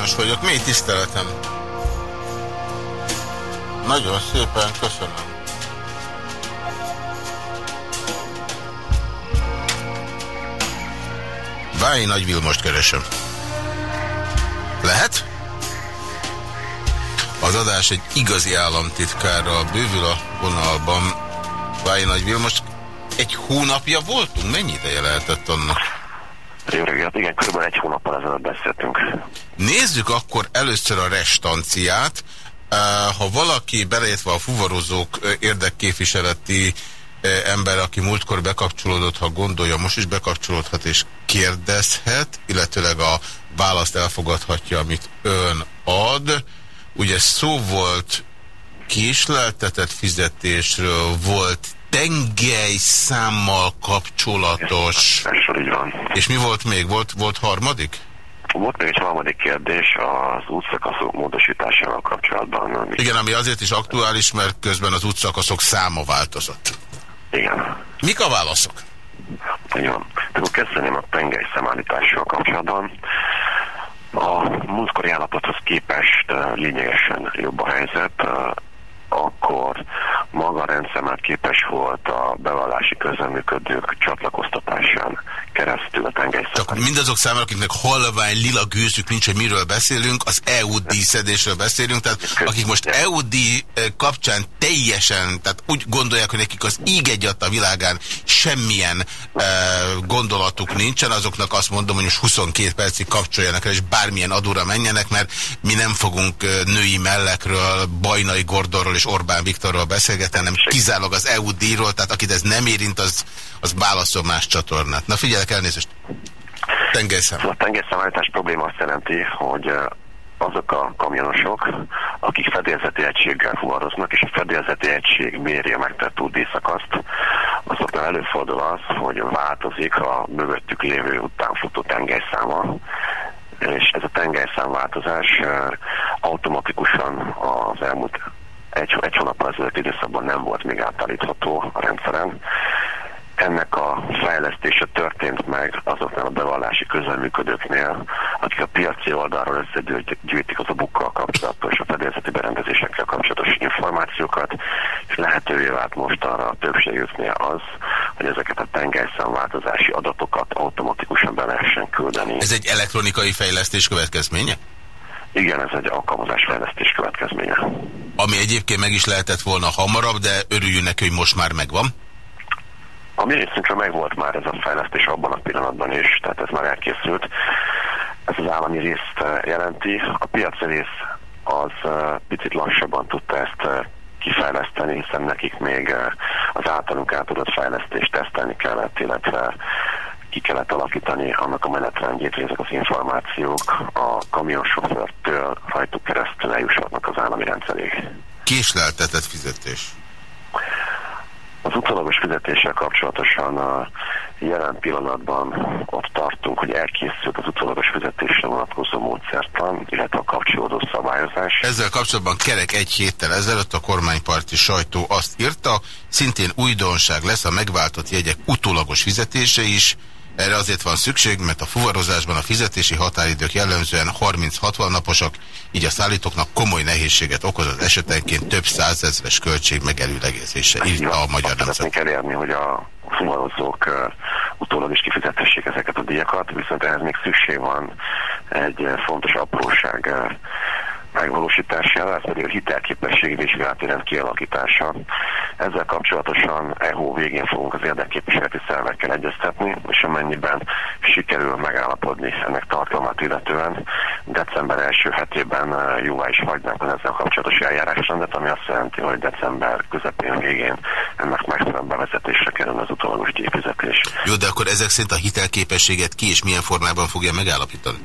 Fiala János vagyok, mély tiszteletem. Nagyon szépen köszönöm. Vályi Nagy Vilmost keresem. Lehet? Az adás egy igazi államtitkárral bővül a vonalban. Vályi Nagy Vilmos, egy hónapja voltunk? Mennyi ideje lehetett annak? Jó igen, kb. egy hónappal ezelőtt beszéltünk. Nézzük akkor először a restanciát. Ha valaki, beleértve a fuvarozók érdekképviseleti ember, aki múltkor bekapcsolódott, ha gondolja, most is bekapcsolódhat és kérdezhet, illetőleg a választ elfogadhatja, amit ön ad. Ugye szó volt késleltetett fizetésről, volt tengely számmal kapcsolatos. Ez így van. És mi volt még? Volt, volt harmadik? Volt még egy harmadik kérdés az útszakaszok módosításával kapcsolatban. Ami... Igen, ami azért is aktuális, mert közben az útszakaszok száma változott. Igen. Mik a válaszok? Jó. Akkor kezdeném a tengely szemállítással kapcsolatban. A múltkori állapothoz képest lényegesen jobb a helyzet akkor maga a rendszer már képes volt a bevallási közeműködők csatlakoztatásán keresztül a Csak mindazok számára, akiknek halvány lila gőzük nincs, hogy miről beszélünk, az EUD szedésről beszélünk, tehát akik most EUD eh, kapcsán teljesen, tehát úgy gondolják, hogy nekik az íg egyat a világán semmilyen e, gondolatuk nincsen, azoknak azt mondom, hogy most 22 percig kapcsoljanak el, és bármilyen adóra menjenek, mert mi nem fogunk eh, női mellekről, Bajnai Gordorról és Orbán Viktorról beszélgetni, hanem kizárólag az EUD-ról, tehát akit ez nem érint, az, az válaszol más csatornát. Na figyelek, elnézést! Tengelyszem. A tengerszámítás probléma azt jelenti, hogy azok a kamionosok, akik fedélzeti egységgel fuvaroznak, és a fedélzeti egység méri a megtett útdíszakaszt, azoknál előfordul az, hogy változik a mögöttük lévő utánfutó tengelyszáma, és ez a tengelyszámváltozás automatikusan az elmúlt egy, egy hónappal ezelőtt időszakban nem volt még átállítható a rendszeren. Ennek a fejlesztése történt meg azoknál a bevallási közelműködőknél, akik a piaci oldalról összegyűjtik az a bukkal kapcsolatos, a fedélzeti berendezésekkel kapcsolatos információkat, és lehetővé vált most arra a többségüknél az, hogy ezeket a tengelyszámváltozási adatokat automatikusan be lehessen küldeni. Ez egy elektronikai fejlesztés következménye? Igen, ez egy alkalmazásfejlesztés következménye. Ami egyébként meg is lehetett volna hamarabb, de örüljünk neki, hogy most már megvan. A mi részünkről megvolt már ez a fejlesztés abban a pillanatban is, tehát ez már elkészült. Ez az állami részt eh, jelenti. A piaci rész az eh, picit lassabban tudta ezt eh, kifejleszteni, hiszen nekik még az általunk átadott fejlesztést tesztelni kellett, illetve ki kellett alakítani annak a menetrendjét, hogy ezek az információk a kamionsofőrtől rajtuk keresztül eljushatnak az állami rendszeréig. Késleltetett fizetés. Az utolagos fizetéssel kapcsolatosan a jelen pillanatban ott tartunk, hogy elkészült az utolagos fizetésre vonatkozó módszertan, illetve a kapcsolódó szabályozás. Ezzel kapcsolatban kerek egy héttel ezelőtt a kormányparti sajtó azt írta, szintén újdonság lesz a megváltott jegyek utólagos fizetése is, erre azért van szükség, mert a fuvarozásban a fizetési határidők jellemzően 30-60 naposak, így a szállítóknak komoly nehézséget okoz az esetenként több százezres költség megelőlegezése, írta a Magyar Nemzet. Szeretnénk elérni, hogy a fuvarozók uh, utólag is kifizetessék ezeket a díjakat, viszont ehhez még szükség van egy uh, fontos apróság uh, megvalósítására, ez pedig a hitelképességi vizsgálati rend kialakítása. Ezzel kapcsolatosan EHO végén fogunk az érdekképviseleti szervekkel egyeztetni, és amennyiben sikerül megállapodni ennek tartalmát illetően, december első hetében jóvá is hagynánk az ezzel kapcsolatos eljárásrendet, ami azt jelenti, hogy december közepén végén ennek megfelelően bevezetésre kerül az utolagos díjfizetés. Jó, de akkor ezek szerint a hitelképességet ki és milyen formában fogja megállapítani?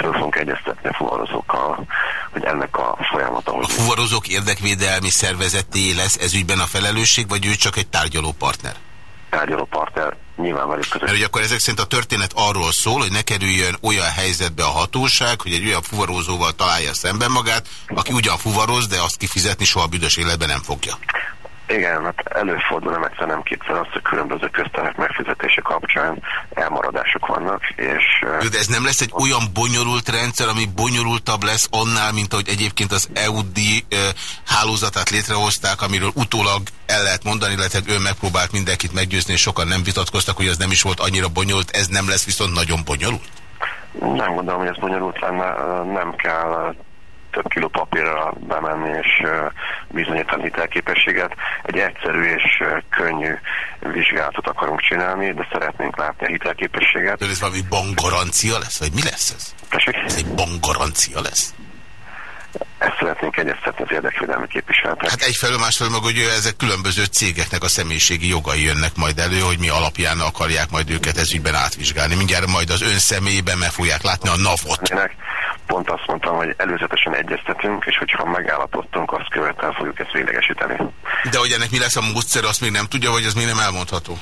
Fel fogunk egyeztetni a fuvarozókkal, hogy ennek a folyamata... A fuvarozók érdekvédelmi szervezeté lesz ez ügyben a felelősség, vagy ő csak egy tárgyaló partner? Tárgyaló partner, nyilván velük közösen. Mert ugye akkor ezek szerint a történet arról szól, hogy ne kerüljön olyan helyzetbe a hatóság, hogy egy olyan fuvarozóval találja szemben magát, aki ugyan fuvaroz, de azt kifizetni soha büdös életben nem fogja. Igen, hát előfordul nem egyszer, nem kétszer az, hogy különböző köztelek megfizetése kapcsán elmaradások vannak, és... De ez nem lesz egy olyan bonyolult rendszer, ami bonyolultabb lesz annál, mint ahogy egyébként az EUD hálózatát létrehozták, amiről utólag el lehet mondani, illetve ő megpróbált mindenkit meggyőzni, és sokan nem vitatkoztak, hogy az nem is volt annyira bonyolult, ez nem lesz viszont nagyon bonyolult? Nem gondolom, hogy ez bonyolult lenne, nem kell több kiló papírra bemenni és bizonyítani hitelképességet. Egy egyszerű és könnyű vizsgálatot akarunk csinálni, de szeretnénk látni a hitelképességet. De ez valami bankgarancia lesz, vagy mi lesz ez? Tessék? Ez egy bankgarancia lesz? Ezt szeretnénk egyeztetni az érdekvédelmi képviseletet. Hát egyfelől másfelől meg, hogy ezek különböző cégeknek a személyiségi jogai jönnek majd elő, hogy mi alapján akarják majd őket ezügyben átvizsgálni. Mindjárt majd az ön személyében meg fogják látni a NAV-ot. Pont azt mondtam, hogy előzetesen egyeztetünk, és hogyha megállapodtunk, azt követően fogjuk ezt véglegesíteni. De hogy ennek mi lesz a módszer, azt még nem tudja, vagy ez még nem elmondható?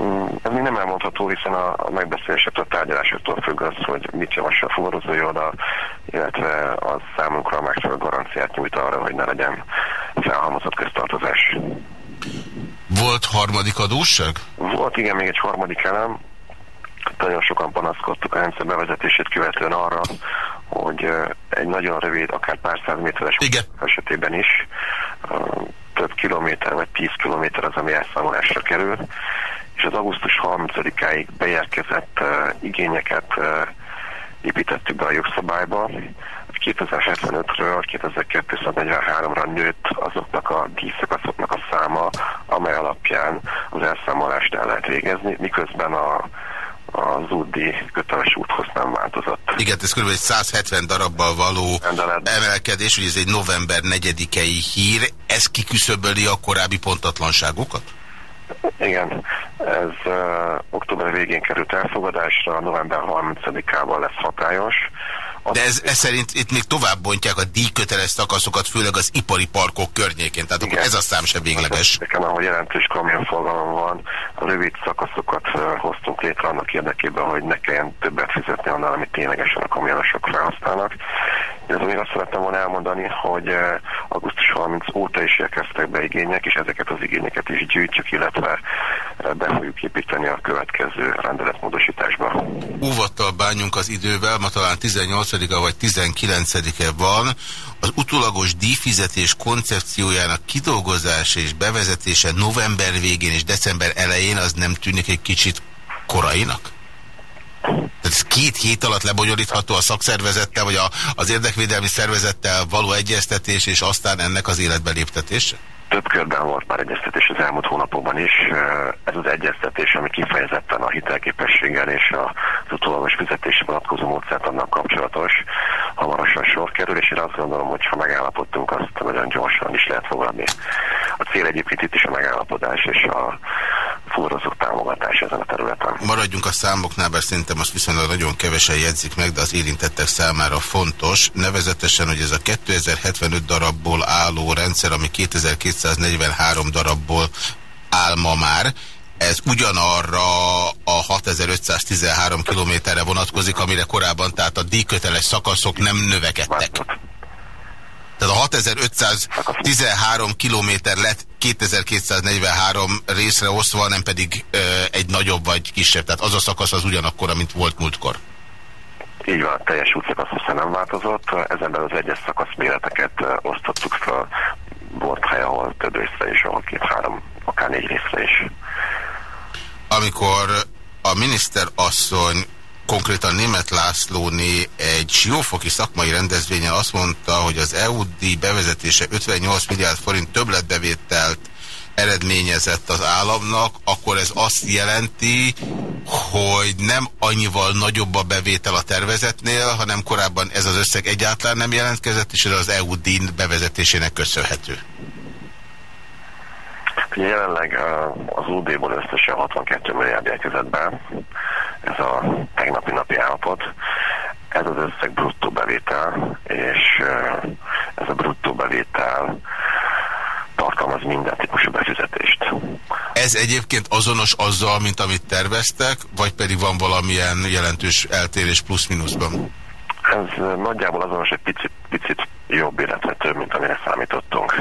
Mm, ez még nem elmondható, hiszen a, a megbeszélésektől, a tárgyalásoktól függ az, hogy mit javasol a fuvarozói oldal, illetve az számunkra megfelelő garanciát nyújt arra, hogy ne legyen felhalmozott köztartozás. Volt harmadik adósság? Volt, igen, még egy harmadik elem. Nagyon sokan panaszkodtuk a rendszer bevezetését követően arra, hogy egy nagyon rövid, akár pár száz méteres igen. esetében is több kilométer vagy tíz kilométer az, ami elszámolásra kerül, és az augusztus 30-áig beérkezett igényeket építettük be a jogszabályba. 2075-ről 2243-ra nőtt azoknak a díszakaszoknak a száma, amely alapján az elszámolást el lehet végezni, miközben a az útdi köteles úthoz nem változott. Igen, ez kb. 170 darabbal való Rendelet. emelkedés, hogy ez egy november 4-i hír, ez kiküszöböli a korábbi pontatlanságokat? Igen, ez uh, október végén került elfogadásra, november 30-ával lesz hatályos. De ez, ez szerint itt még tovább bontják a díjköteles szakaszokat, főleg az ipari parkok környékén, tehát Igen. akkor ez a szám sem végleges. Nekem, ahol jelentős kamionforgalom van, a rövid szakaszokat hoztunk létre annak érdekében, hogy ne kelljen többet fizetni annál, amit ténylegesen a kamionosok felhasználnak. Ez még azt szerettem volna elmondani, hogy uh, augusztus 30 óta is érkeztek be igények, és ezeket az igényeket is gyűjtjük, illetve uh, be fogjuk építeni a következő rendeletmódosításba. Óvattal bánjunk az idővel, ma talán 18 18-a vagy 19-e van, az utólagos díjfizetés koncepciójának kidolgozása és bevezetése november végén és december elején az nem tűnik egy kicsit korainak? Tehát ez két hét alatt lebonyolítható a szakszervezettel, vagy a, az érdekvédelmi szervezettel való egyeztetés, és aztán ennek az életbe léptetése? Több körben volt már egyeztetés az elmúlt hónapokban is. Ez az egyeztetés, ami kifejezetten a hitelképességgel és az utólagos fizetési vonatkozó módszert annak kapcsolatos, hamarosan sor kerül, és én azt gondolom, hogy ha megállapodtunk, azt nagyon gyorsan is lehet fogadni. A cél egyébként itt is a megállapodás és a fuvarozók támogatás ezen a területen. Maradjunk a számoknál, mert szerintem azt viszonylag nagyon kevesen jegyzik meg, de az érintettek számára fontos. Nevezetesen, hogy ez a 2075 darabból álló rendszer, ami 2243 darabból áll ma már, ez ugyanarra a 6513 kilométerre vonatkozik, amire korábban, tehát a díjköteles szakaszok nem növekedtek. Tehát a 6513 kilométer lett 2243 részre osztva, nem pedig ö, egy nagyobb vagy kisebb. Tehát az a szakasz az ugyanakkor, mint volt múltkor. Így van, teljes útszakasz össze nem változott. Ezenben az egyes szakasz méreteket osztottuk fel. Volt hely, ahol több részre is, ahol két-három, akár négy részre is. Amikor a miniszter asszony konkrétan német Lászlóné egy siófoki szakmai rendezvényen azt mondta, hogy az EUD bevezetése 58 milliárd forint többletbevételt eredményezett az államnak, akkor ez azt jelenti, hogy nem annyival nagyobb a bevétel a tervezetnél, hanem korábban ez az összeg egyáltalán nem jelentkezett, és ez az EUD bevezetésének köszönhető. Jelenleg az UD-ból összesen 62 milliárd érkezett be, ez a tegnapi napi állapot. Ez az összeg bruttó bevétel, és ez a bruttó bevétel tartalmaz minden típusú befizetést. Ez egyébként azonos azzal, mint amit terveztek, vagy pedig van valamilyen jelentős eltérés plusz-minuszban? Ez nagyjából azonos egy picit, picit jobb, illetve több, mint amire számítottunk.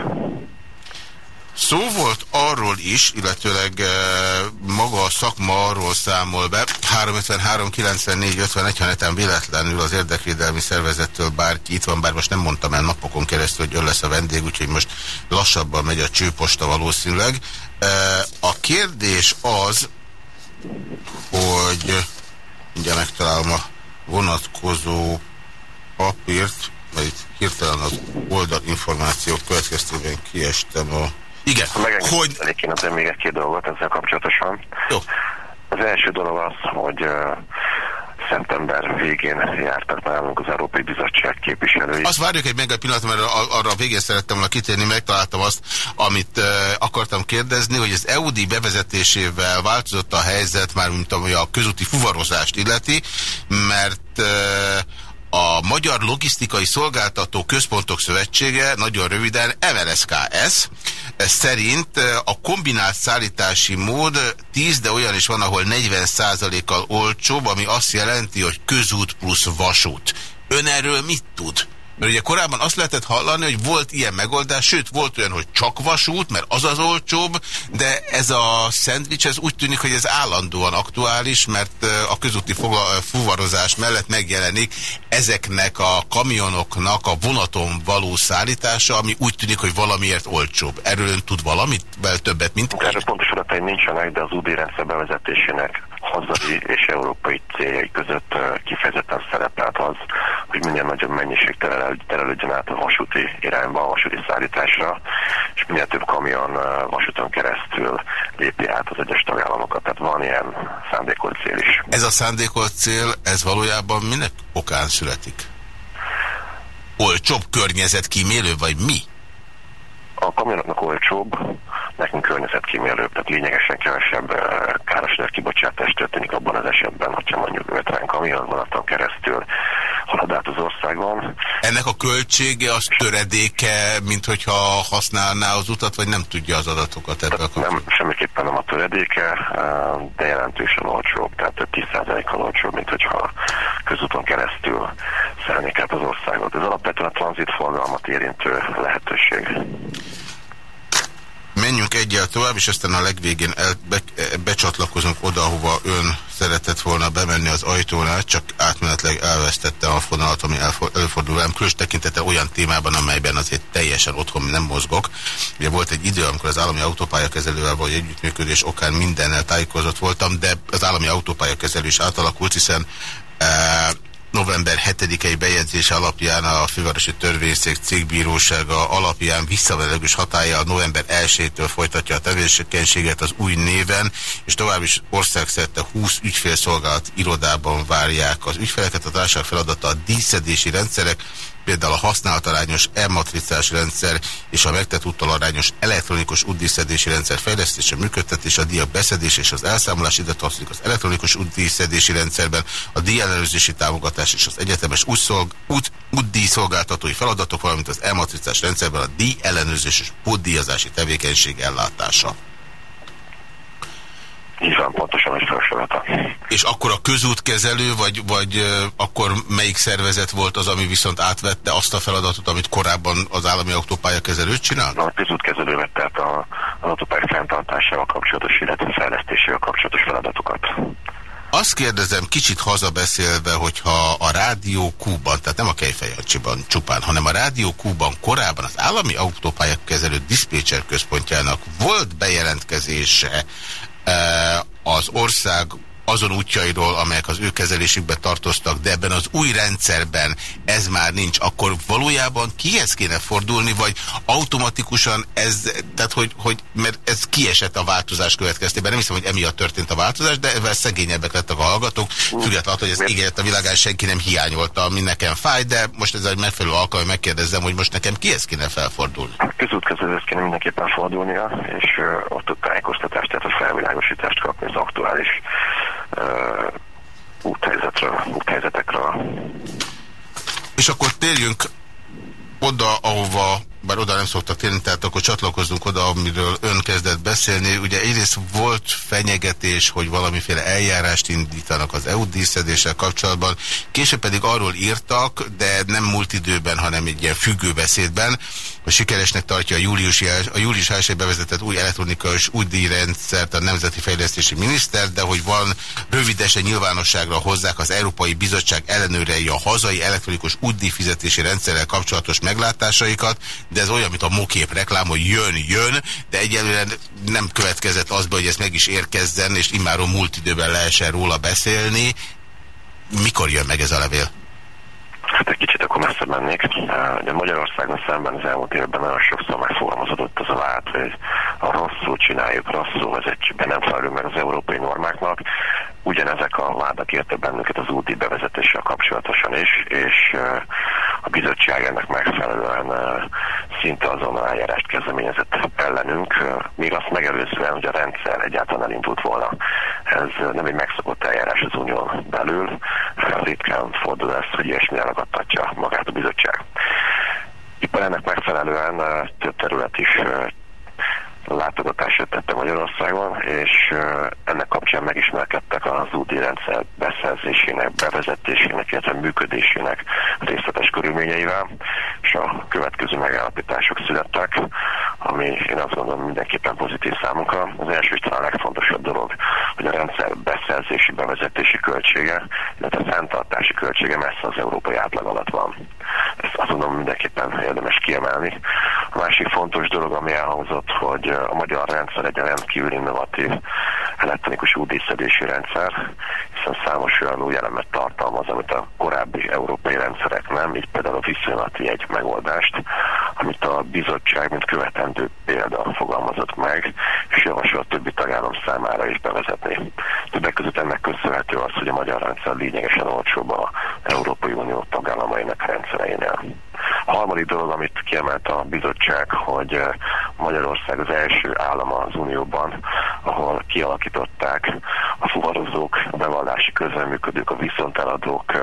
Szó volt arról is, illetőleg e, maga a szakma arról számol be, 353 94 51, ha netán véletlenül az érdekvédelmi szervezettől bárki itt van, bár most nem mondtam el napokon keresztül, hogy ön lesz a vendég, úgyhogy most lassabban megy a csőposta valószínűleg. E, a kérdés az, hogy mindjárt megtalálom a vonatkozó papírt, mert itt hirtelen az oldalinformációk következtében kiestem a igen. Hogy... Én azért még egy-két dolgot ezzel kapcsolatosan. Jó. Az első dolog az, hogy uh, szeptember végén jártak nálunk az Európai Bizottság képviselői. Azt várjuk egy meg egy pillanat, mert arra a végén szerettem volna kitérni, megtaláltam azt, amit uh, akartam kérdezni, hogy az EUDI bevezetésével változott a helyzet, már mint ami a közúti fuvarozást illeti, mert uh, a Magyar Logisztikai Szolgáltató Központok Szövetsége, nagyon röviden MLSKS, szerint a kombinált szállítási mód 10, de olyan is van, ahol 40%-kal olcsóbb, ami azt jelenti, hogy közút plusz vasút. Ön erről mit tud? Mert ugye korábban azt lehetett hallani, hogy volt ilyen megoldás, sőt volt olyan, hogy csak vasút, mert az az olcsóbb, de ez a szendvics, ez úgy tűnik, hogy ez állandóan aktuális, mert a közúti fuvarozás mellett megjelenik ezeknek a kamionoknak a vonaton való szállítása, ami úgy tűnik, hogy valamiért olcsóbb. Erről ön tud valamit, többet, mint... Erről pontos adatai nincsenek, de az UD rendszer bevezetésének hazai és európai céljai között kifejezetten szerepelt az, hogy minél nagyobb mennyiség terelődjön át a vasúti irányba, a vasúti szállításra, és minél több kamion vasúton keresztül lépi át az egyes tagállamokat. Tehát van ilyen szándékolt cél is. Ez a szándékolt cél, ez valójában minek okán születik? Olcsóbb környezet kímélő, vagy mi? A kamionoknak olcsóbb, nekünk környezetkímélőbb, tehát lényegesen kevesebb károsanyag kibocsátás történik abban az esetben, hogyha mondjuk 50 kamion vonaton keresztül halad át az országon. Ennek a költsége az töredéke, mint hogyha használná az utat, vagy nem tudja az adatokat ebből Nem, semmiképpen nem a töredéke, de jelentősen olcsóbb, tehát 10%-kal olcsóbb, mint hogyha közúton keresztül szelnék át az országot. Ez alapvetően a tranzitforgalmat érintő lehetőség. Menjünk egyel tovább, és aztán a legvégén el, be, becsatlakozunk oda, ahova ön szeretett volna bemenni az ajtónál, csak átmenetleg elvesztette a fonalat, ami előfordul velem, különös tekintete olyan témában, amelyben azért teljesen otthon nem mozgok. Ugye volt egy idő, amikor az állami autópályakezelővel vagy együttműködés okán mindennel tájékozott voltam, de az állami autópályakezelő is átalakult, hiszen e, november 7-i bejegyzése alapján a Fővárosi Törvényszék cégbírósága alapján visszavelegős hatája a november 1-től folytatja a tevékenységet az új néven, és tovább is országszerte 20 ügyfélszolgálat irodában várják az ügyfeleket. A társaság feladata a díszedési rendszerek, például a használatarányos e-matricás rendszer és a megtett úttal arányos elektronikus útdíszedési rendszer fejlesztése, működtetés, a díjak beszedés és az elszámolás ide tartozik az elektronikus útdíszedési rendszerben, a díjellenőrzési támogatás és az egyetemes út, útdíjszolgáltatói feladatok, valamint az e-matricás rendszerben a díjellenőrzés és pótdíjazási tevékenység ellátása. Így van, pontosan egy felsorolta. És akkor a közútkezelő, vagy, vagy akkor melyik szervezet volt az, ami viszont átvette azt a feladatot, amit korábban az állami autópályakezelő csinál? A közútkezelő vette át a, az autópálya fenntartásával kapcsolatos, illetve fejlesztésével kapcsolatos feladatokat. Azt kérdezem, kicsit hazabeszélve, hogyha a Rádió Kúban, tehát nem a Kejfejancsiban csupán, hanem a Rádió Kúban korábban az állami autópályakezelő diszpécser központjának volt bejelentkezése az ország azon útjairól, amelyek az ő kezelésükbe tartoztak, de ebben az új rendszerben ez már nincs, akkor valójában kihez kéne fordulni, vagy automatikusan ez, tehát hogy, hogy mert ez kiesett a változás következtében. Nem hiszem, hogy emiatt történt a változás, de ebben szegényebbek lettek a hallgatók, függetlenül, hogy ez ígéret a világán senki nem hiányolta, ami nekem fáj, de most ez egy megfelelő alkalom, megkérdezzem, hogy most nekem kihez kéne felfordulni. Közútkezelőhez kéne mindenképpen fordulnia, és ott a tájékoztatást, tehát a felvilágosítást kapni az aktuális úthelyzetről, úthelyzetekről. És akkor térjünk oda, ahova bár oda nem szoktak térni, tehát akkor csatlakozzunk oda, amiről ön kezdett beszélni. Ugye egyrészt volt fenyegetés, hogy valamiféle eljárást indítanak az EU díszedéssel kapcsolatban, később pedig arról írtak, de nem múlt időben, hanem egy ilyen függőbeszédben, hogy sikeresnek tartja a július, a július 1 bevezetett új elektronikus útdíjrendszert a Nemzeti Fejlesztési Miniszter, de hogy van rövidesen nyilvánosságra hozzák az Európai Bizottság ellenőrei a hazai elektronikus útdíjfizetési rendszerrel kapcsolatos meglátásaikat, de ez olyan, mint a mokép reklám, hogy jön, jön, de egyelőre nem következett azba, hogy ez meg is érkezzen, és immáron múlt időben lehessen róla beszélni. Mikor jön meg ez a levél? Hát egy kicsit akkor messze mennék. Ugye Magyarországon szemben az elmúlt évben nagyon sokszor megfogalmazódott az a vált, hogy a rosszul csináljuk, rosszul vezetjük be, nem felelünk meg az európai normáknak. Ugyanezek a vádak érte bennünket az úti bevezetéssel kapcsolatosan is, és a bizottság ennek megfelelően szinte azon eljárást kezdeményezett ellenünk, még azt megelőzően, hogy a rendszer egyáltalán elindult volna. Ez nem egy megszokott eljárás az unión belül, ritkán fordul ez, hogy ilyesmi elakadtatja magát a bizottság. Éppen ennek megfelelően több terület is látogatását tette Magyarországon, és ennek kapcsán megismerkedtek az úti rendszer beszerzésének, bevezetésének, illetve működésének részletes körülményeivel, és a következő megállapítások születtek, ami én azt gondolom mindenképpen pozitív számunkra. Az első és talán a legfontosabb dolog, hogy a rendszer beszerzési, bevezetési költsége, illetve fenntartási költsége messze az európai átlag alatt van. Ezt azt gondolom mindenképpen érdemes kiemelni. A másik fontos dolog, ami elhangzott, hogy a magyar rendszer egy rendkívül innovatív elektronikus útdíszedési rendszer, hiszen számos olyan új elemet tartalmaz, amit a korábbi európai rendszerek nem, így például a viszonylati egy megoldást, amit a bizottság, mint követendő példa fogalmazott meg, és javasol a többi tagállam számára is bevezetni. Többek között ennek köszönhető az, hogy a magyar rendszer lényegesen olcsóbb a Európai Unió tagállamainak so you know. A harmadik dolog, amit kiemelt a bizottság, hogy eh, Magyarország az első állam az Unióban, ahol kialakították a fuvarozók, a bevallási közreműködők, a viszonteladók eh,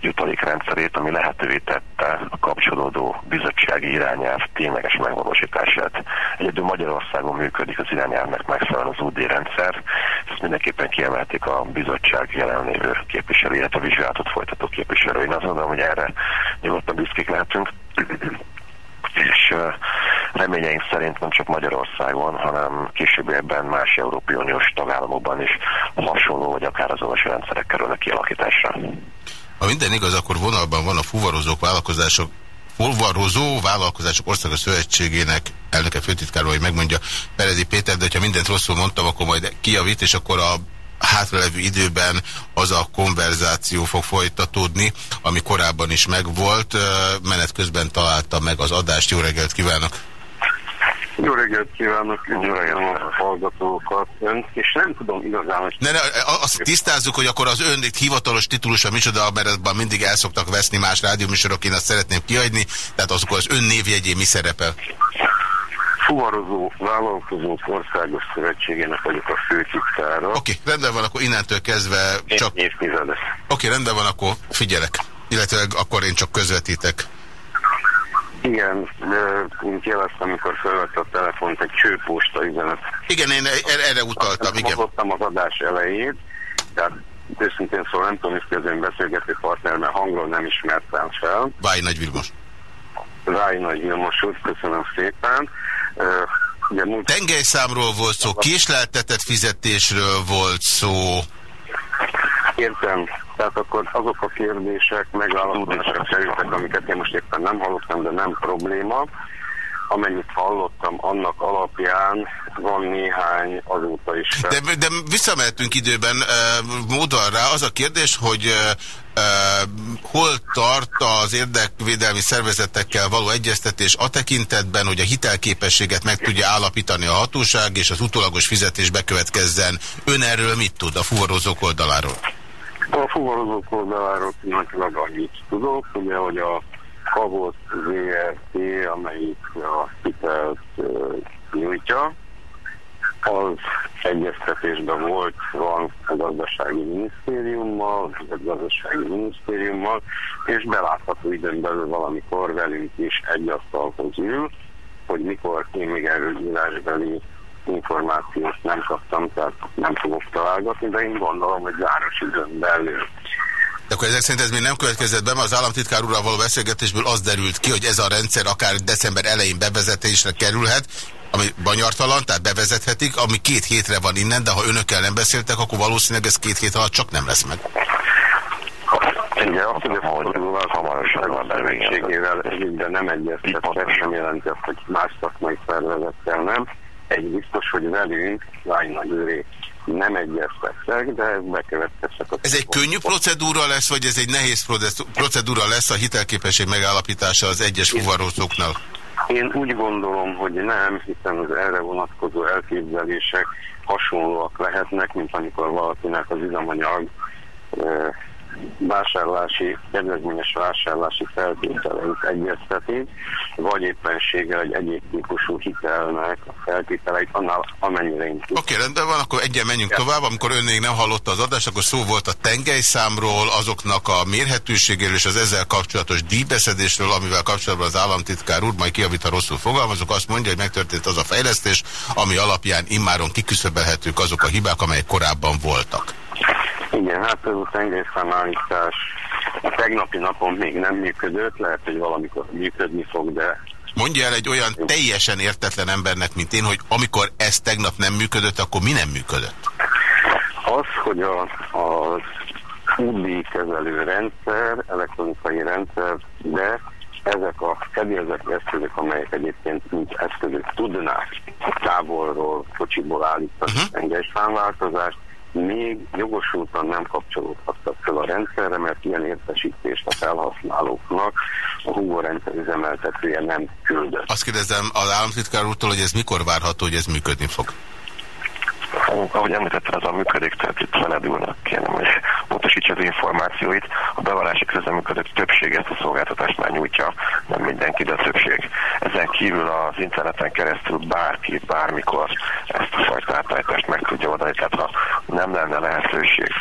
jutalékrendszerét, ami lehetővé tette a kapcsolódó bizottsági irányelv tényleges megvalósítását. Egyedül Magyarországon működik az irányelvnek megfelelően az UD rendszer. Ezt mindenképpen kiemelték a bizottság jelenlévő képviselő, illetve vizsgálatot folytató képviselő. Én azt mondom, hogy erre nyugodtan büszkék lehetünk. És reményeink szerint nem csak Magyarországon, hanem későbbiekben más Európai Uniós tagállamokban is hasonló vagy akár azonos rendszerek kerülnek kialakításra. Ha minden igaz, akkor vonalban van a fuvarozók vállalkozások Fuvarozó Vállalkozások Országos Szövetségének elnöke főtitkáró, hogy megmondja Peredi Péter, de ha mindent rosszul mondtam, akkor majd kijavít, és akkor a hátralevő időben az a konverzáció fog folytatódni, ami korábban is megvolt. Menet közben találta meg az adást. Jó reggelt kívánok! Jó reggelt kívánok, jó reggelt a hallgatókat, és nem tudom igazán, hogy... Ne, ne, azt tisztázzuk, hogy akkor az ön hivatalos titulusa micsoda, mert ebben mindig el szoktak veszni más rádióműsorok, én azt szeretném kiadni, tehát azok az ön névjegyé mi szerepel? Fuvarozó Vállalkozók Országos Szövetségének vagyok a főtitkára. Oké, okay, rendben van, akkor innentől kezdve csak... Oké, okay, rendben van, akkor figyelek. Illetve akkor én csak közvetítek. Igen, mint jeleztem, amikor felvett a telefont, egy csőposta üzenet. Igen, én erre, erre utaltam, igen. Hallottam az adás elejét, tehát őszintén szóval nem tudom, hogy az ön beszélgető partner, mert hangról nem ismertem fel. Váj Nagy Vilmos. Váj Nagy Vilmos úr, köszönöm szépen. Ugye, múlt... Tengelyszámról volt szó, késleltetett fizetésről volt szó. Értem, tehát akkor azok a kérdések megállapodásra kerültek, amiket én most éppen nem hallottam, de nem probléma. Amennyit hallottam, annak alapján van néhány azóta is. De, de visszamehetünk időben módon rá. Az a kérdés, hogy hol tart az érdekvédelmi szervezetekkel való egyeztetés a tekintetben, hogy a hitelképességet meg tudja állapítani a hatóság, és az utólagos fizetés bekövetkezzen. Ön erről mit tud a fuvarozók oldaláról? A fuvarozók oldaláról pillanatilag annyit tudok, ugye, hogy a Kavot ZRT, amelyik a hitelt nyújtja, az egyeztetésben volt, van a gazdasági minisztériummal, a gazdasági minisztériummal, és belátható időn belül valamikor velünk is egy asztalhoz ül, hogy mikor én még erről írásbeli információt nem kaptam, tehát nem fogok találgatni, de én gondolom, hogy záros időn belül. De akkor ezek szerint ez még nem következett be, mert az államtitkár úrral való beszélgetésből az derült ki, hogy ez a rendszer akár december elején bevezetésre kerülhet, ami banyartalan, tehát bevezethetik, ami két hétre van innen, de ha önökkel nem beszéltek, akkor valószínűleg ez két hét alatt csak nem lesz meg. Igen, azt mondja, hogy hamarosan van belőségével egyébben nem egyeztettek, nem jelenti azt, hogy más szakmai szervezettel nem. Egy biztos, hogy velünk, Lány Nagyőré nem egyeztettek, de ez bekövetkezhet. Ez egy könnyű procedúra lesz, vagy ez egy nehéz procedúra lesz a hitelképesség megállapítása az egyes fuvarozóknál? Én úgy gondolom, hogy nem, hiszen az erre vonatkozó elképzelések hasonlóak lehetnek, mint amikor valakinek az üzemanyag vásárlási, kedvezményes vásárlási feltételeit egyezteti, vagy éppenséggel egy egyéb típusú hitelnek a feltételeit, annál amennyire én Oké, okay, rendben van, akkor egyen menjünk ja. tovább. Amikor ön még nem hallotta az adást, akkor szó volt a tengelyszámról, azoknak a mérhetőségéről és az ezzel kapcsolatos díjbeszedésről, amivel kapcsolatban az államtitkár úr, majd kiavít, ha rosszul fogalmazok, azt mondja, hogy megtörtént az a fejlesztés, ami alapján immáron kiküszöbölhetők azok a hibák, amelyek korábban voltak. Igen, hát ez a tengelyszámállítás a tegnapi napon még nem működött, lehet, hogy valamikor működni fog, de... Mondja el egy olyan teljesen értetlen embernek, mint én, hogy amikor ez tegnap nem működött, akkor mi nem működött? Az, hogy a, az UDI kezelő rendszer, elektronikai rendszer, de ezek a fedélzeti eszközök, amelyek egyébként mint eszközök tudnák távolról, kocsiból állítani uh -huh. tengelyszámváltozást, még jogosultan nem kapcsolódhattak fel a rendszerre, mert ilyen értesítést a felhasználóknak a Hugo rendszer üzemeltetője nem küldött. Azt kérdezem az államtitkár úrtól, hogy ez mikor várható, hogy ez működni fog? Ahogy említettem, ez a működik, tehát itt feledülnek kéne, hogy pontosítsa az információit. A bevallási közleműködők többség ezt a szolgáltatást már nyújtja, nem mindenki, de a többség. Ezen kívül az interneten keresztül bárki, bármikor ezt a fajta átállítást meg tudja oldani. Tehát ha nem lenne lehetőség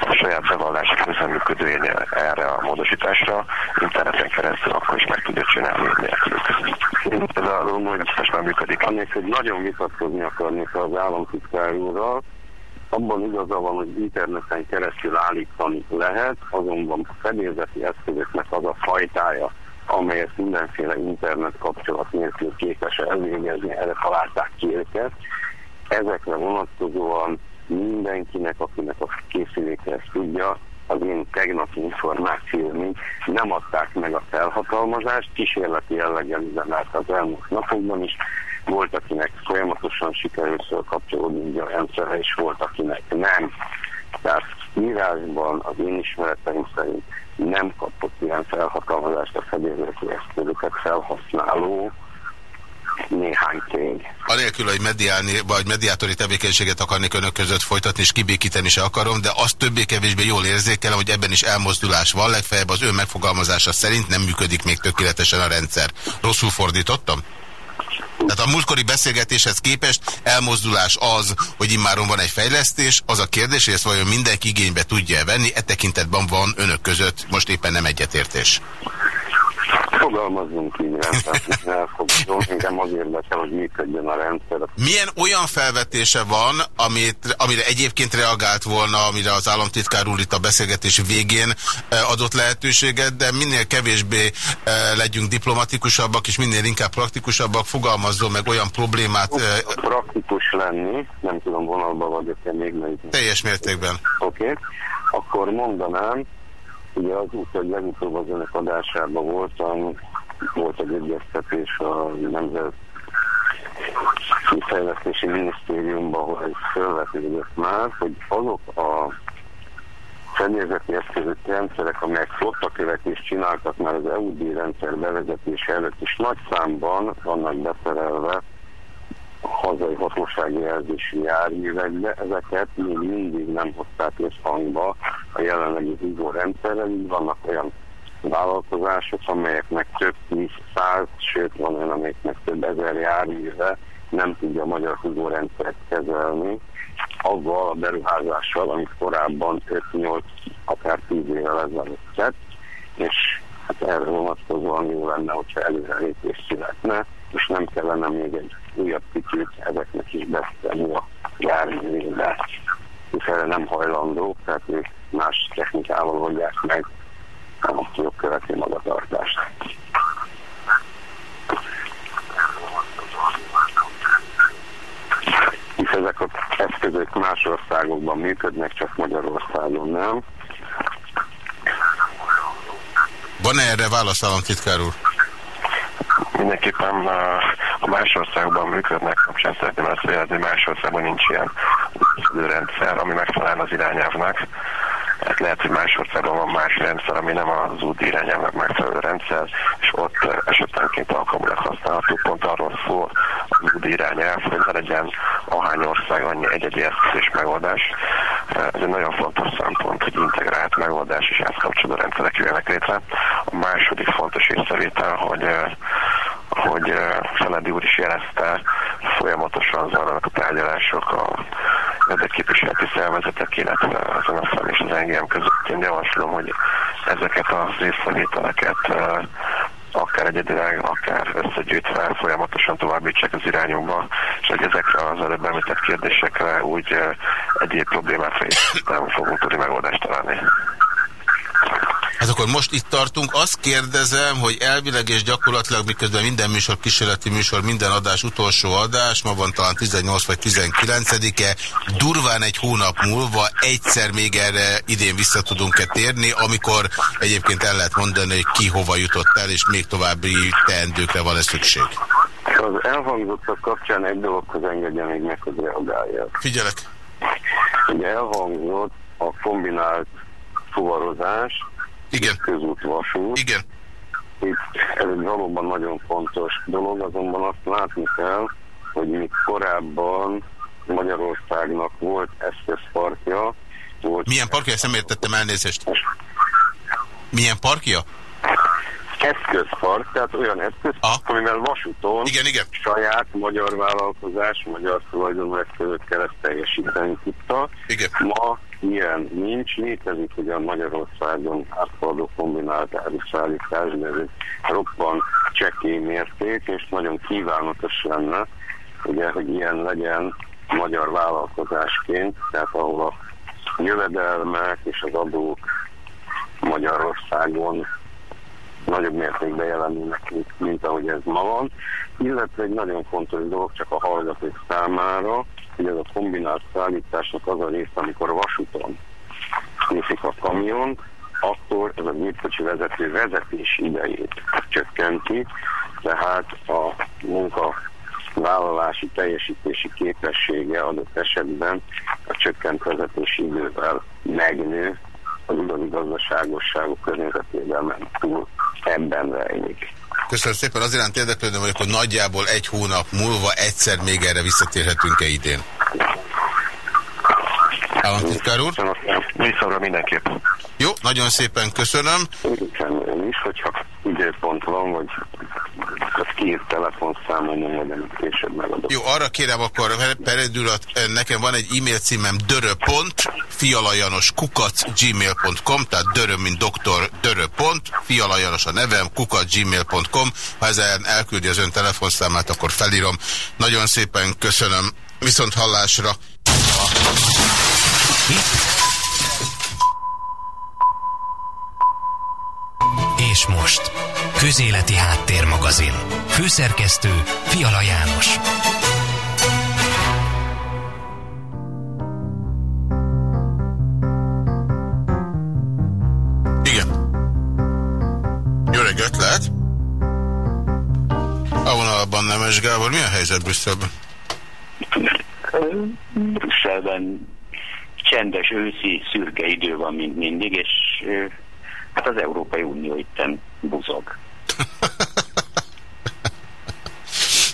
a saját bevallási közleműködőjénél erre a módosításra, interneten keresztül akkor is meg tudja csinálni nélkülük. Ez hogy most már működik. Annélkül, hogy nagyon vitatkozni akarnék az államtitkár úrral, abban igaza van, hogy interneten keresztül állítani lehet, azonban a fedélzeti eszközöknek az a fajtája, amelyet mindenféle internet kapcsolat nélkül képes elvégezni, erre találták ki őket. Ezekre vonatkozóan mindenkinek, akinek a készüléke ezt tudja, az én tegnapi információim nem adták meg a felhatalmazást, kísérleti jelleggel üzemelt az elmúlt napokban is, volt, akinek folyamatosan sikerült kapcsolódni a rendszerre, és volt, akinek nem. Tehát írásban az én ismereteim szerint nem kapott ilyen felhatalmazást a fedélzeti eszközöket felhasználó néhány cég. Anélkül, hogy mediálni, vagy mediátori tevékenységet akarnék önök között folytatni, és kibékíteni se akarom, de azt többé-kevésbé jól érzékelem, hogy ebben is elmozdulás van, legfeljebb az ön megfogalmazása szerint nem működik még tökéletesen a rendszer. Rosszul fordítottam? Tehát a múltkori beszélgetéshez képest elmozdulás az, hogy immáron van egy fejlesztés, az a kérdés, hogy ezt vajon mindenki igénybe tudja -e venni, e tekintetben van önök között most éppen nem egyetértés. Fogalmazunk nem elfogadom, engem az érdekel, hogy működjön a rendszer. Milyen olyan felvetése van, amit, amire egyébként reagált volna, amire az államtitkár úr itt a beszélgetés végén eh, adott lehetőséget, de minél kevésbé eh, legyünk diplomatikusabbak, és minél inkább praktikusabbak, fogalmazzon meg olyan problémát. Eh, praktikus lenni, nem tudom, vonalban vagyok-e még. Teljes mértékben. Oké, okay. akkor mondanám, Ugye az út, hogy legutóbb az önök adásában voltam, volt egy egyeztetés a Nemzet Fejlesztési Minisztériumban, ez felvetődött már, hogy azok a fedélzeti eszközök, rendszerek, amelyek flottakövetést csináltak már az EUD rendszer bevezetése előtt, és nagy számban vannak beszerelve hazai hatósági jelzési járművekbe, ezeket még mindig nem hozták összhangba a jelenlegi hívó rendszerrel, így vannak olyan vállalkozások, amelyeknek több tíz, száz, sőt van olyan, amelyeknek több ezer járműve nem tudja a magyar húzórendszert kezelni, avval a beruházással, amit korábban 5-8, akár 10 évvel ezelőtt tett, és hát erre vonatkozóan jó lenne, hogyha előrelépés születne, és nem kellene még egy újabb kicsit ezeknek is beszélni a járművébe, és erre nem hajlandók, tehát ők más technikával oldják meg a jogköveti magatartást. Hisz ezek az eszközök más országokban működnek, csak Magyarországon nem. Van-e erre válasz, államtitkár úr? Mindenképpen a más országban működnek kapcsán szeretném azt jelezni, más országban nincs ilyen rendszer, ami megfelel az irányelvnek. Hát lehet, hogy más országban van más rendszer, ami nem az út irányelvnek megfelelő rendszer, és ott esetenként alkalmulat használható. Pont arról szól az út irányelv, hogy ne legyen ahány ország annyi egyedi eszköz és megoldás. Ez egy nagyon fontos szempont, hogy integrált megoldás és ezt kapcsolódó rendszerek jöjjenek létre. A második fontos észrevétel, hogy hogy Feledi úr is jelezte, folyamatosan zajlanak a tárgyalások a érdekképviseleti szervezetek, illetve az NFM és az NGM között. Én javaslom, hogy ezeket az részlevételeket akár egyedileg, akár összegyűjtve folyamatosan továbbítsák az irányunkba, és hogy ezekre az előbb említett kérdésekre úgy egyéb problémát nem fogunk tudni megoldást találni. Hát akkor most itt tartunk. Azt kérdezem, hogy elvileg és gyakorlatilag miközben minden műsor kísérleti műsor, minden adás utolsó adás, ma van talán 18 vagy 19-e, durván egy hónap múlva egyszer még erre idén vissza tudunk-e térni, amikor egyébként el lehet mondani, hogy ki hova jutott el, és még további teendőkre van-e szükség. Az elhangzottak kapcsán egy dologhoz engedje még meg, hogy reagáljak. Figyelek. Ugye elhangzott a kombinált fuvarozás, igen. közút, vasút. Igen. Itt ez egy valóban nagyon fontos dolog, azonban azt látni kell, hogy még korábban Magyarországnak volt eszközparkja. Volt Milyen parkja? Ezt nem értettem elnézést. Milyen parkja? Eszközpark, tehát olyan eszköz, ah. amivel vasúton igen, igen. saját magyar vállalkozás, magyar tulajdonú eszközökkel ezt teljesíteni tudta. Igen. Ma ilyen nincs, létezik ugyan Magyarországon átfordó kombinált áruszállítás, de ez egy roppan csekély mérték, és nagyon kívánatos lenne, ugye, hogy ilyen legyen magyar vállalkozásként, tehát ahol a jövedelmek és az adók Magyarországon nagyobb mértékben jelennének, mint ahogy ez ma van. Illetve egy nagyon fontos dolog csak a hallgatók számára, hogy ez a kombinált szállításnak az a része, amikor vasúton viszik a kamiont, akkor ez a gépkocsi vezető vezetés idejét csökkenti, tehát a munka vállalási teljesítési képessége adott esetben a csökkent vezetési idővel megnő, az igazi gazdaságosságok környezetvédelmen túl ebben rejlik. Köszönöm szépen, az iránt érdeklődöm, hogy akkor nagyjából egy hónap múlva egyszer még erre visszatérhetünk-e idén. Államtitkár úr? Visszaura mindenképp. Jó, nagyon szépen köszönöm. Igen, is, hogyha időpont van, vagy az két telefonszámon nem később megadom. Jó, arra kérem akkor, Peredülat, nekem van egy e-mail címem dörö.pont, fialajanos kukac gmail.com, tehát dörö, mint doktor, dörö.pont, fialajanos a nevem, kukac gmail.com. Ha ezen elküldi az ön telefonszámát, akkor felírom. Nagyon szépen köszönöm. Viszont hallásra. És most, Közéleti Háttérmagazin. Főszerkesztő Fiala János. Igen. Jó reggelt, lehet? A vonalban Nemes Gábor, mi a helyzet Brüsszelben? Brüsszelben csendes, őszi, szürke idő van, mint mindig, és hát az Európai Unió itten buzog.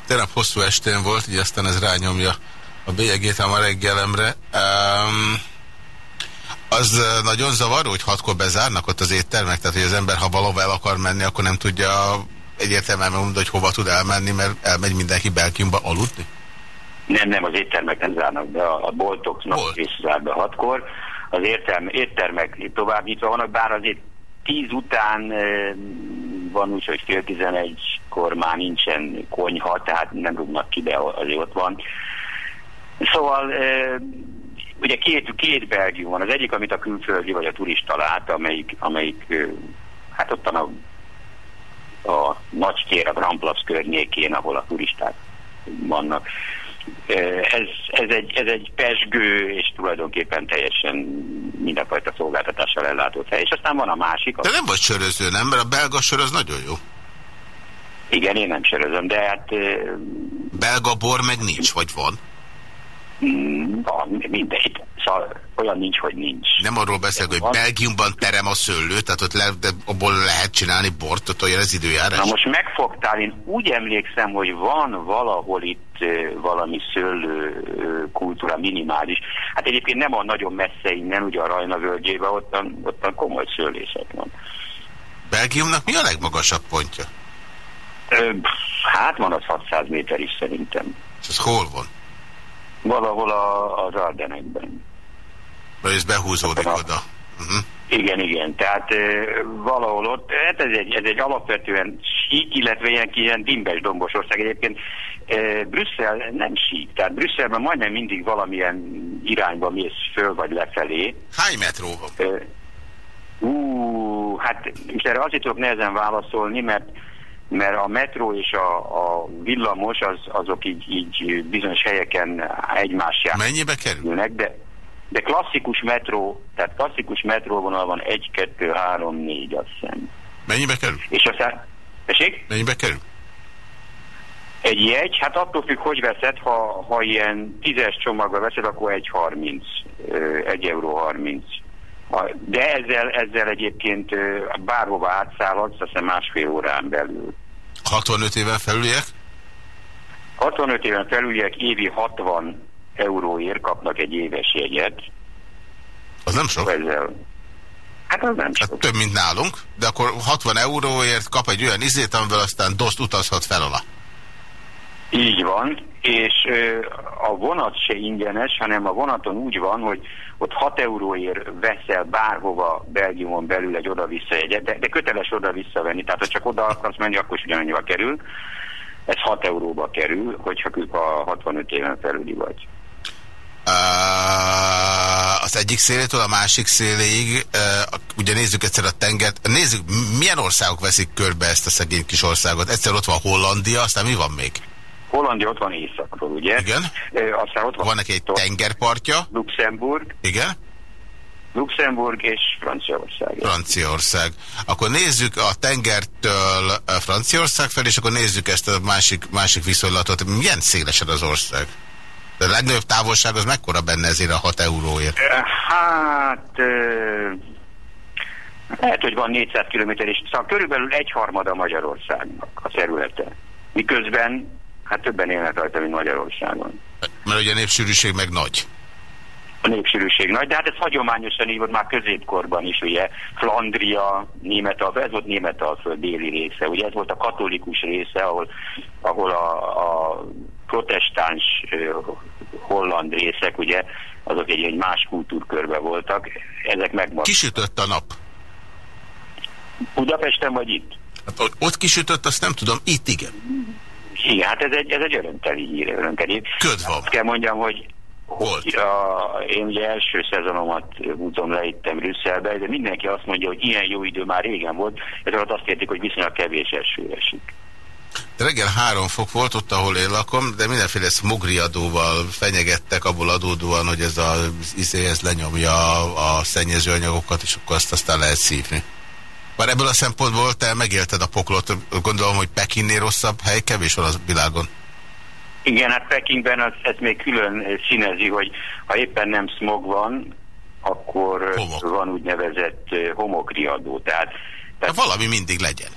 Tegnap hosszú estén volt, így aztán ez rányomja a bélyegét a reggelemre. Um, az nagyon zavaró, hogy hatkor bezárnak ott az éttermek, tehát hogy az ember, ha valahol el akar menni, akkor nem tudja egyértelműen mondani, hogy hova tud elmenni, mert elmegy mindenki Belgiumba aludni? Nem, nem, az éttermek nem zárnak be, a, a boltoknak Bolt. is zár be hatkor. Az értelme, éttermek tovább nyitva vannak, bár azért tíz után van úgy, hogy fél tizenegykor már nincsen konyha, tehát nem rúgnak ki, de azért ott van. Szóval ugye két, két Belgium van. Az egyik, amit a külföldi vagy a turista lát, amelyik, amelyik hát ott a, a nagy tér, a Grand Place környékén, ahol a turisták vannak. Ez, ez, egy, ez egy pesgő, és tulajdonképpen teljesen mindenfajta szolgáltatással ellátott hely. És aztán van a másik. De nem vagy söröző, nem? Mert a belga sör az nagyon jó. Igen, én nem sörözöm, de hát... Belga bor meg nincs, vagy van? Van, mindegy. Szóval olyan nincs, hogy nincs. Nem arról beszélek, hogy van. Belgiumban terem a szőlő, tehát ott le, de abból lehet csinálni bort, ott olyan az időjárás? Na most megfogtál, én úgy emlékszem, hogy van valahol itt valami szőlő kultúra minimális. Hát egyébként nem a nagyon messze innen, ugye a Rajna völgyében, ottan, ottan komoly szőlészet van. Belgiumnak mi a legmagasabb pontja? Hát van az 600 méter is szerintem. És ez hol van? Valahol a, az Ardenekben. Ez behúzódik oda. Uh -huh. Igen, igen. Tehát e, valahol ott, hát ez egy, ez egy alapvetően sík, illetve ilyen, ilyen dimbes dombos ország. Egyébként e, Brüsszel nem sík, tehát Brüsszelben majdnem mindig valamilyen irányba mész föl vagy lefelé. Hány metró van? E, ú, hát most erre azért tudok nehezen válaszolni, mert mert a metró és a, a villamos az, azok így, így bizonyos helyeken egymás Mennyibe kerülnek? De, de klasszikus metró, tehát klasszikus metróvonal van 1, 2, 3, 4, azt hiszem. Mennyibe kerül? És aztán, tessék? Mennyibe kerül? Egy jegy, hát attól függ, hogy veszed, ha, ha ilyen tízes csomagba veszed, akkor 1,30, 1 euró 30. De ezzel, ezzel egyébként bárhova átszállhatsz, azt hiszem másfél órán belül. 65 éven felüliek? 65 éven felüliek évi 60 euróért kapnak egy éves jegyet. Az nem sok? Ezzel, hát az nem sok. Hát több, mint nálunk, de akkor 60 euróért kap egy olyan izét, amivel aztán doszt utazhat fel alá. Így van, és a vonat se ingyenes, hanem a vonaton úgy van, hogy ott 6 euróért veszel bárhova Belgiumon belül egy oda-vissza egyet, de, de köteles oda-vissza venni, tehát ha csak oda akarsz menni, akkor is ugyanannyiba kerül. Ez 6 euróba kerül, hogyha a 65 éven felüli vagy. Uh, az egyik szélétől a másik széléig, uh, ugye nézzük egyszer a tengert, nézzük, milyen országok veszik körbe ezt a szegény kis országot. Egyszer ott van Hollandia, aztán mi van még? Hollandia ott van északról, ugye? Igen. Uh, aztán ott van, van neki egy tengerpartja. Luxemburg. Igen. Luxemburg és Franciaország. Franciaország. Akkor nézzük a tengertől Franciaország fel, és akkor nézzük ezt a másik, másik viszonylatot. Milyen szélesed az ország? De a legnagyobb távolság az mekkora benne ezért a 6 euróért? Hát... Lehet, hogy van 400 km és szóval körülbelül egyharmada Magyarországnak a területe. Miközben, hát többen élnek rajta, mint Magyarországon. Mert ugye a népsűrűség meg nagy. A népsűrűség nagy, de hát ez hagyományosan így volt már középkorban is, ugye Flandria, Németalföld, ez volt Németalföld déli része, ugye ez volt a katolikus része, ahol, ahol a, a protestáns holland részek, ugye, azok egy, egy más kultúrkörbe voltak, ezek megmaradtak. Kisütött a nap? Budapesten vagy itt? Hát, ott kisütött, azt nem tudom, itt igen. Igen, hát ez egy, ez egy örömteli hír, örömteli. Köd van. Azt kell mondjam, hogy Volt. A, én ugye első szezonomat húzom le ittem Brüsszelbe, de mindenki azt mondja, hogy ilyen jó idő már régen volt, ezért azt értik, hogy viszonylag kevés eső esik. De reggel három fok volt ott, ahol én lakom, de mindenféle smogri adóval fenyegettek, abból adódóan, hogy ez az izé, ez lenyomja a szennyezőanyagokat, és akkor azt aztán lehet szívni. Már ebből a szempontból te megélted a poklot, gondolom, hogy Pekinnél rosszabb hely kevés van a világon. Igen, hát Pekingben az, ez még külön színezi, hogy ha éppen nem smog van, akkor Homok. van úgynevezett homokriadó. Tehát, tehát... valami mindig legyen.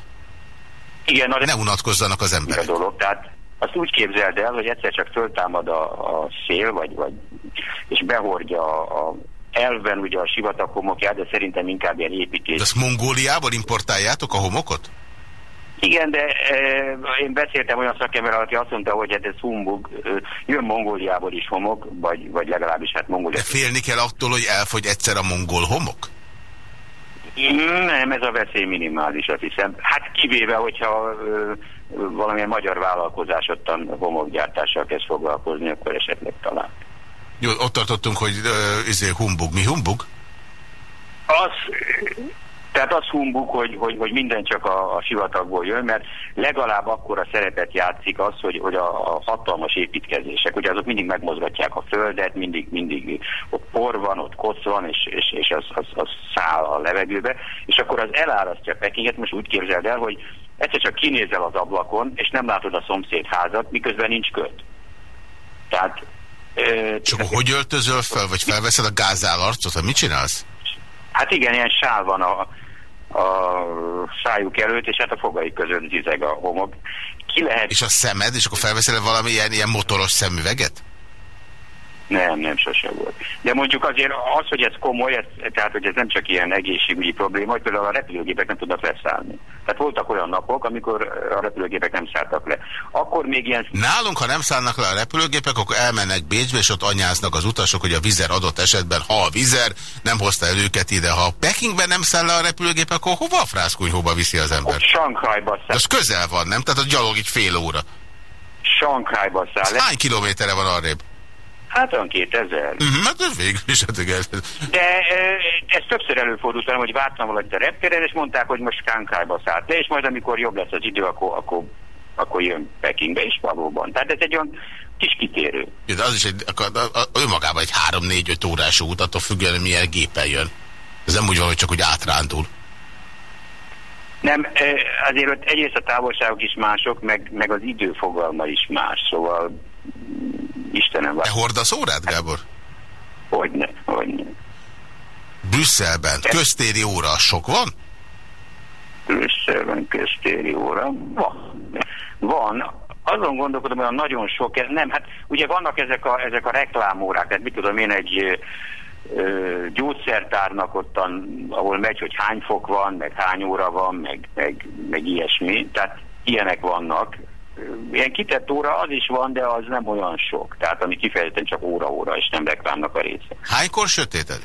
Igen, ne unatkozzanak az emberek. A dolog, tehát azt úgy képzeld el, hogy egyszer csak föltámad a, a szél, vagy, vagy, és behordja a, a elven ugye a sivatag homokját, de szerintem inkább ilyen építés. De ezt Mongóliából importáljátok a homokot? Igen, de e, én beszéltem olyan szakember, aki azt mondta, hogy hát ez humbug, jön Mongóliából is homok, vagy, vagy legalábbis hát Mongóliából. De félni kell attól, hogy elfogy egyszer a mongol homok? Nem, ez a veszély minimális, azt hiszem. Hát kivéve, hogyha ö, valamilyen magyar vállalkozás ottan homokgyártással kezd foglalkozni, akkor esetleg talán. Jó, ott tartottunk, hogy uh, izé, humbug. Mi humbug? Az, tehát az humbug, hogy, hogy, hogy minden csak a, a sivatagból jön, mert legalább akkor a szerepet játszik az, hogy, hogy a, a hatalmas építkezések, ugye azok mindig megmozgatják a földet, mindig, mindig ott por van, ott kosz van, és, és, és az, az, az száll a levegőbe, és akkor az elárasztja Pekinget, most úgy képzeld el, hogy egyszer csak kinézel az ablakon, és nem látod a szomszéd házat, miközben nincs köt. Tehát... Akkor hogy öltözöl fel, vagy felveszed a gázállarcot, vagy mit csinálsz? Hát igen, ilyen sál van a, a szájuk előtt, és hát a fogai között zizeg a homok. Ki lehet... És a szemed, és akkor felveszel valami ilyen, ilyen motoros szemüveget? Nem, nem sose volt. De mondjuk azért az, hogy ez komoly, ez, tehát hogy ez nem csak ilyen egészségügyi probléma, hogy például a repülőgépek nem tudnak leszállni. Tehát voltak olyan napok, amikor a repülőgépek nem szálltak le. Akkor még ilyen... Nálunk, ha nem szállnak le a repülőgépek, akkor elmennek Bécsbe, és ott anyáznak az utasok, hogy a vizer adott esetben, ha a vizer nem hozta el őket ide. Ha Pekingben nem száll le a repülőgép, akkor hova a frászkunyhóba viszi az ember? Sankhajba száll. De az közel van, nem? Tehát a gyalog így fél óra. Sankhajba száll. Hány kilométerre van arrébb? Hát olyan 2000. Uh -huh, hát végül is. Hát De ez többször előfordult velem, hogy vártam valakit a reptéren, és mondták, hogy most Kánkájba szállt le, és majd amikor jobb lesz az idő, akkor, akkor, akkor jön Pekingbe, és valóban. Tehát ez egy olyan kis kitérő. De az is egy, önmagában egy 3-4-5 órás út, attól függően milyen gépen jön. Ez nem úgy van, hogy csak úgy átrándul. Nem, azért ott egyrészt a távolságok is mások, meg, meg az időfogalma is más, szóval Istenem. Te hordasz órát, Gábor? Hogyne, hogyne. Brüsszelben köztéri óra sok van? Brüsszelben köztéri óra van. Van. Azon gondolkodom, hogy nagyon sok, ez nem, hát ugye vannak ezek a, ezek a reklámórák, tehát mit tudom én, egy ö, gyógyszertárnak ottan, ahol megy, hogy hány fok van, meg hány óra van, meg, meg, meg ilyesmi, tehát ilyenek vannak, ilyen kitett óra az is van, de az nem olyan sok. Tehát ami kifejezetten csak óra-óra, és nem reklámnak a része. Hánykor sötéted?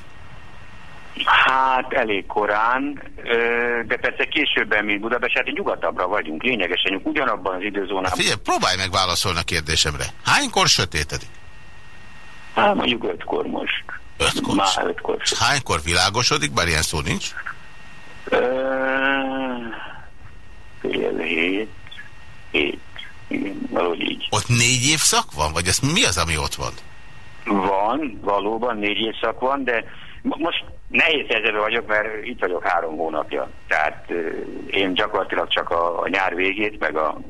Hát elég korán, de persze későbben, mint Budapest, hát nyugatabbra vagyunk, lényegesen ugyanabban az időzónában. Figyelj, próbálj meg válaszolni a kérdésemre. Hánykor sötétedik? Hát mondjuk ötkor most. Ötkor? Már ötkor. Hánykor világosodik, bár ilyen szó nincs? fél hét, hét. Igen, valahogy így. Ott négy évszak van? Vagy ez mi az, ami ott van? Van, valóban négy évszak van, de most nehéz helyzetben vagyok, mert itt vagyok három hónapja. Tehát én gyakorlatilag csak a, a nyár végét, meg a...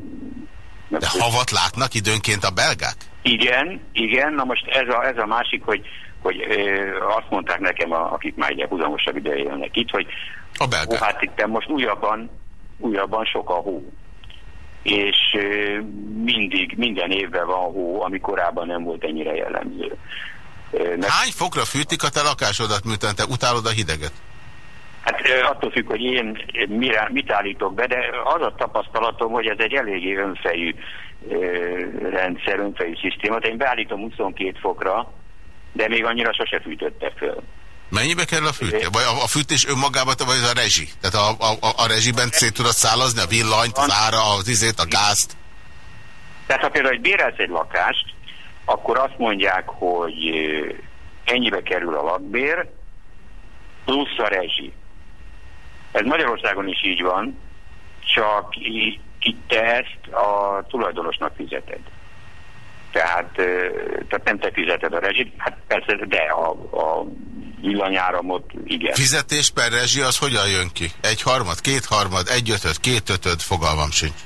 Meg de havat látnak időnként a belgák? Igen, igen. Na most ez a, ez a másik, hogy, hogy azt mondták nekem, a, akik már egy húzamosabb ideje élnek itt, hogy a belgák. Ó, hát itt most újabban, újabban sok a hó és mindig, minden évben van hó, ami korábban nem volt ennyire jellemző. Mert... Hány fokra fűtik a te lakásodat, miután te utálod a hideget? Hát attól függ, hogy én mire, mit állítok be, de az a tapasztalatom, hogy ez egy eléggé önfejű rendszer, önfejű szisztéma. Én beállítom 22 fokra, de még annyira sose fűtötte föl. Mennyibe kerül a fűtés? Vagy a, a fűtés önmagában, vagy ez a rezsi? Tehát a, a, a rezsiben szét tudod szállazni a villanyt, az ára, az izét, a gázt? Tehát ha például bérelsz egy lakást, akkor azt mondják, hogy ennyibe kerül a lakbér, plusz a rezsi. Ez Magyarországon is így van, csak itt te ezt a tulajdonosnak fizeted. Tehát, tehát nem te fizeted a rezsit, hát persze, de a, a villanyáramot, igen. Fizetés per rezsi az hogyan jön ki? Egy harmad, két harmad, egy ötöd, két ötöd, fogalmam sincs.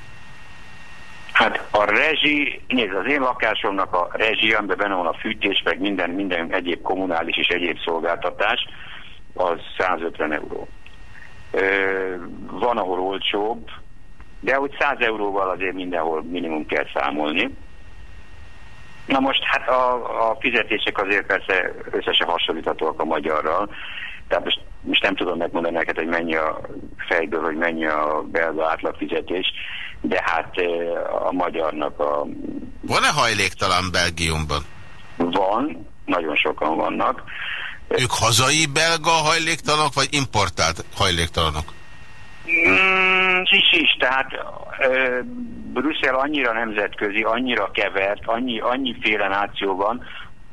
Hát a rezsi, nézd, az én lakásomnak a rezsi, amiben benne van a fűtés, meg minden, minden egyéb kommunális és egyéb szolgáltatás, az 150 euró. Ö, van, ahol olcsóbb, de hogy 100 euróval azért mindenhol minimum kell számolni. Na most hát a, a fizetések azért persze összesen hasonlíthatóak a magyarral, tehát most, most nem tudom megmondani neked, hogy mennyi a fejből, hogy mennyi a belga átlag fizetés, de hát a magyarnak a... Van-e hajléktalan Belgiumban? Van, nagyon sokan vannak. Ők hazai belga hajléktalanok, vagy importált hajléktalanok? Mm, is is, tehát ö, Brüsszel annyira nemzetközi, annyira kevert, annyi, annyiféle náció van,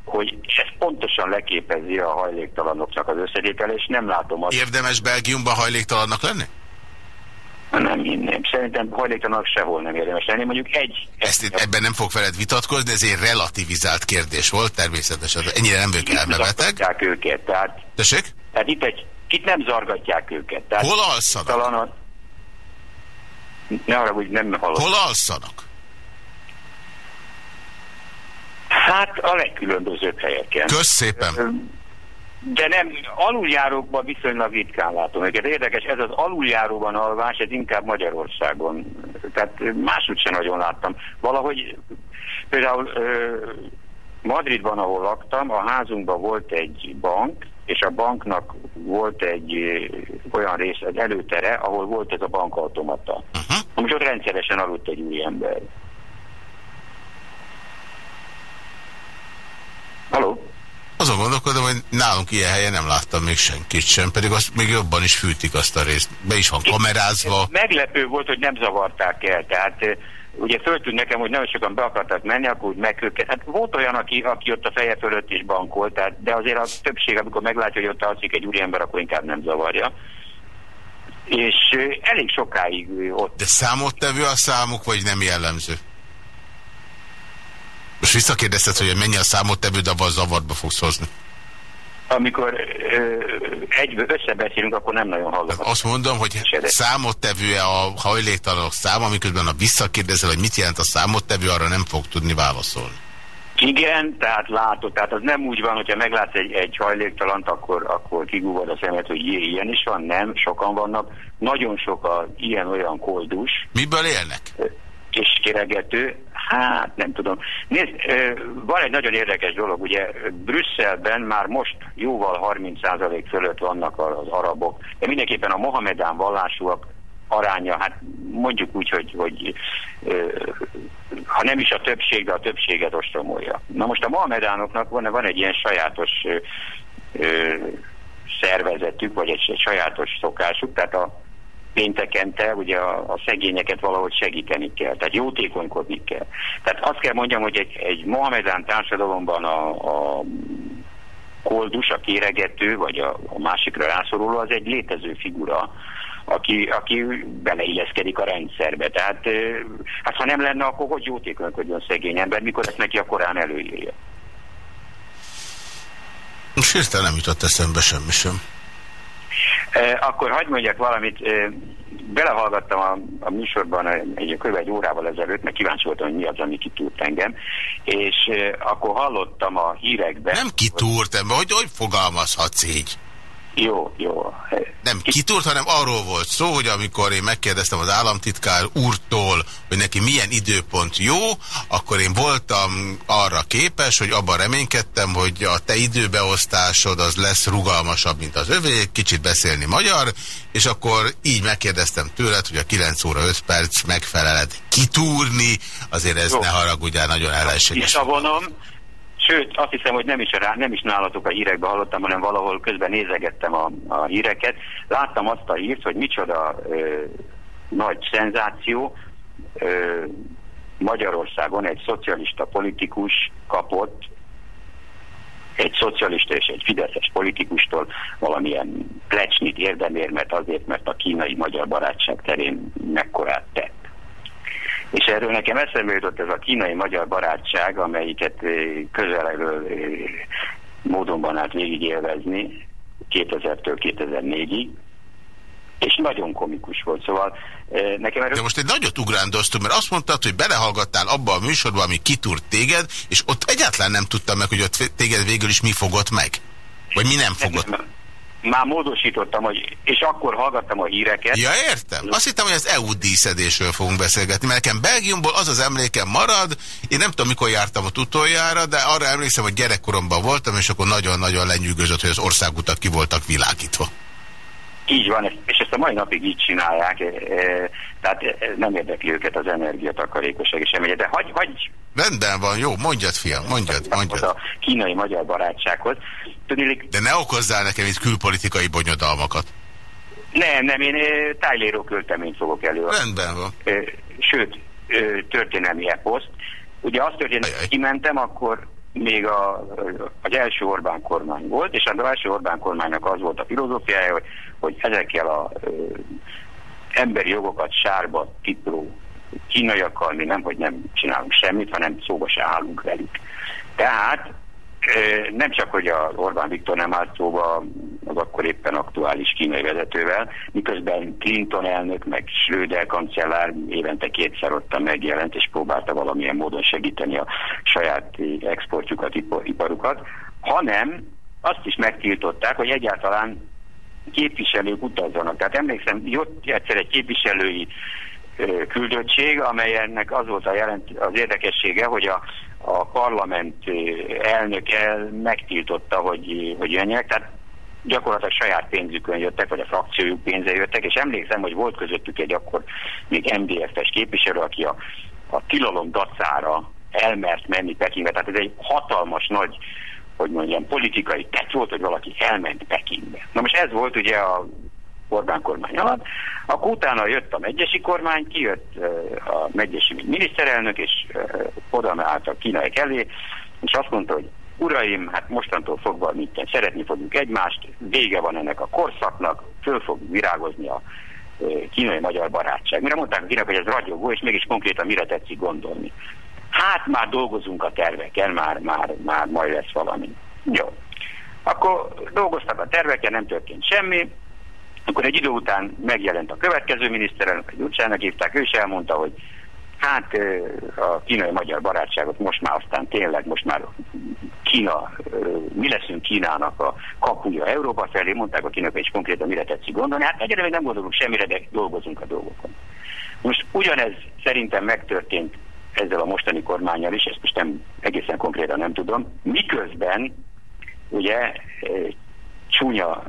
hogy ez pontosan leképezi a hajléktalanoknak az összetétel, és nem látom azt. Érdemes Belgiumban hajléktalannak lenni? Nem hinném. Szerintem hajléktalanok sehol nem érdemes lenni. Mondjuk egy... Ezt itt, ebben nem fog veled vitatkozni, ez egy relativizált kérdés volt, természetesen. Ennyire nem ők elmebeteg. őket, tehát... Tessék? Tehát itt, egy, itt nem zargatják őket. Tehát Hol alszanak? Talán a... Ne arra, hogy nem hallottam. Hol alszanak? Hát a legkülönbözőbb helyeken. Kösz szépen. De nem, aluljárókban viszonylag ritkán látom őket. Érdekes, ez az aluljáróban alvás, ez inkább Magyarországon. Tehát máshogy sem nagyon láttam. Valahogy például Madridban, ahol laktam, a házunkban volt egy bank, és a banknak volt egy olyan rész, egy előtere, ahol volt ez a bankautomata. Uh -huh. Most ott rendszeresen aludt egy új ember. Haló? Azon gondolkodom, hogy nálunk ilyen helyen nem láttam még senkit sem, pedig azt még jobban is fűtik azt a részt. Be is van kamerázva. Meglepő volt, hogy nem zavarták el, tehát ugye föltűnt nekem, hogy nagyon sokan be akartak menni, akkor úgy meg őket. Hát volt olyan, aki, aki ott a feje fölött is bankolt, tehát, de azért a többség, amikor meglátja, hogy ott alszik egy úriember, akkor inkább nem zavarja. És elég sokáig ott. De számottevő a számuk, vagy nem jellemző? Most visszakérdezted, hogy mennyi a számottevő, de abban zavarba fogsz hozni. Amikor egy összebeszélünk, akkor nem nagyon hallom. Azt mondom, hogy számottevő a hajléktalanok száma, amiközben a visszakérdezel, hogy mit jelent a számottevő, arra nem fog tudni válaszolni. Igen, tehát látod, tehát az nem úgy van, hogyha meglátsz egy, egy hajléktalant, akkor, akkor kigúvad a szemet, hogy jé, ilyen is van, nem, sokan vannak. Nagyon sok a ilyen-olyan koldus. Miből élnek? És kéregető. Hát nem tudom. Nézd, van egy nagyon érdekes dolog, ugye Brüsszelben már most jóval 30% fölött vannak az arabok, de mindenképpen a Mohamedán vallásúak aránya, hát mondjuk úgy, hogy, hogy ha nem is a többség, de a többséget ostromolja. Na most a Mohamedánoknak van, van egy ilyen sajátos szervezetük, vagy egy, sajátos szokásuk, tehát a péntekente ugye a, a szegényeket valahogy segíteni kell, tehát jótékonykodni kell. Tehát azt kell mondjam, hogy egy, egy mohamedán társadalomban a, a koldus, a kéregető, vagy a, a másikra rászoruló, az egy létező figura, aki, aki beleilleszkedik a rendszerbe. Tehát hát ha nem lenne, akkor hogy jótékonykodjon szegény ember, mikor ezt neki a korán előírja. Most hirtelen nem jutott eszembe semmi sem. Akkor hagyd mondjak valamit, belehallgattam a, a műsorban egy kb. egy órával ezelőtt, mert kíváncsi voltam, hogy mi az, ami kitúrt engem, és akkor hallottam a hírekben... Nem kitúrt, hogy, hogy, fogalmazhatsz így? Jó, jó. Nem kitúrt, hanem arról volt szó, hogy amikor én megkérdeztem az államtitkár úrtól, hogy neki milyen időpont jó, akkor én voltam arra képes, hogy abban reménykedtem, hogy a te időbeosztásod az lesz rugalmasabb, mint az övé, kicsit beszélni magyar, és akkor így megkérdeztem tőled, hogy a 9 óra 5 perc megfeleled kitúrni, azért ez jó. ne haragudjál, nagyon ellenséges. Visszavonom, Sőt, azt hiszem, hogy nem is, rá, nem is nálatok a hírekbe hallottam, hanem valahol közben nézegettem a, a híreket. Láttam azt a hírt, hogy micsoda ö, nagy szenzáció. Ö, Magyarországon egy szocialista politikus kapott egy szocialista és egy fideszes politikustól valamilyen plecsnit érdemér, mert azért, mert a kínai-magyar barátság terén mekkorát tett. És erről nekem eszembe jutott ez a kínai-magyar barátság, amelyiket eh, közelről eh, módonban át végigélvezni 2000-től 2004-ig, és nagyon komikus volt, szóval eh, nekem erről... De most egy nagyot ugrándoztunk, mert azt mondtad, hogy belehallgattál abba a műsorba, ami kitúrt téged, és ott egyáltalán nem tudtam meg, hogy ott téged végül is mi fogott meg. Vagy mi nem fogott. Nem, már módosítottam, és akkor hallgattam a híreket. Ja, értem. Azt hittem, hogy az EU díszedésről fogunk beszélgetni, mert nekem Belgiumból az az emlékem marad, én nem tudom, mikor jártam ott utoljára, de arra emlékszem, hogy gyerekkoromban voltam, és akkor nagyon-nagyon lenyűgözött, hogy az országutak ki voltak világítva. Így van, és ezt a mai napig így csinálják, e, e, tehát nem érdekli őket az energiatakarékosság és semmi, de hagy, hagy Rendben van, jó, mondjad, fiam, mondjad, mondjad. A kínai-magyar barátsághoz. Tudnélik... De ne okozzál nekem itt külpolitikai bonyodalmakat. Nem, nem, én tájléró költeményt fogok elő. Rendben van. Sőt, történelmi eposzt. Ugye azt történt, hogy kimentem, akkor még a, az első Orbán kormány volt, és az első Orbán kormánynak az volt a filozófiája, hogy, hogy ezekkel a ö, emberi jogokat sárba tipló kínaiakkal mi nem, hogy nem csinálunk semmit, hanem szóba se állunk velük. Tehát nem csak, hogy a Orbán Viktor nem állt szóba az akkor éppen aktuális kínai vezetővel, miközben Clinton elnök, meg Schröder kancellár évente kétszer ottan megjelent, és próbálta valamilyen módon segíteni a saját exportjukat, iparukat, hanem azt is megtiltották, hogy egyáltalán képviselők utazzanak. Tehát emlékszem, jött egyszer egy képviselői küldöttség, amelyennek az volt a jelent, az érdekessége, hogy a, a parlament elnöke megtiltotta, hogy, hogy jönjenek, tehát gyakorlatilag saját pénzükön jöttek, vagy a frakciójuk pénze jöttek, és emlékszem, hogy volt közöttük egy akkor még MDF-es képviselő, aki a, a tilalom dacára elmert menni Pekingbe, tehát ez egy hatalmas nagy hogy mondjam, politikai tett volt, hogy valaki elment Pekingbe. Na most ez volt ugye a Orbán kormány alatt, akkor utána jött a megyesi kormány, kijött a megyesi miniszterelnök, és oda állt a kínai elé, és azt mondta, hogy uraim, hát mostantól fogva mit szeretni fogjuk egymást, vége van ennek a korszaknak, föl fog virágozni a kínai-magyar barátság. Mire mondták a kínai, hogy ez ragyogó, és mégis konkrétan mire tetszik gondolni. Hát már dolgozunk a terveken, már, már, már majd lesz valami. Jó. Akkor dolgoztak a terveken, nem történt semmi, akkor egy idő után megjelent a következő miniszterelnök, egy utcának hívták, ő is elmondta, hogy hát a kínai-magyar barátságot most már aztán tényleg, most már Kína, mi leszünk Kínának a kapuja Európa felé, mondták a kínaiak, és konkrétan mire tetszik gondolni. Hát egyre még nem gondolunk semmire, de dolgozunk a dolgokon. Most ugyanez szerintem megtörtént ezzel a mostani kormányjal is, ezt most nem egészen konkrétan nem tudom, miközben ugye csúnya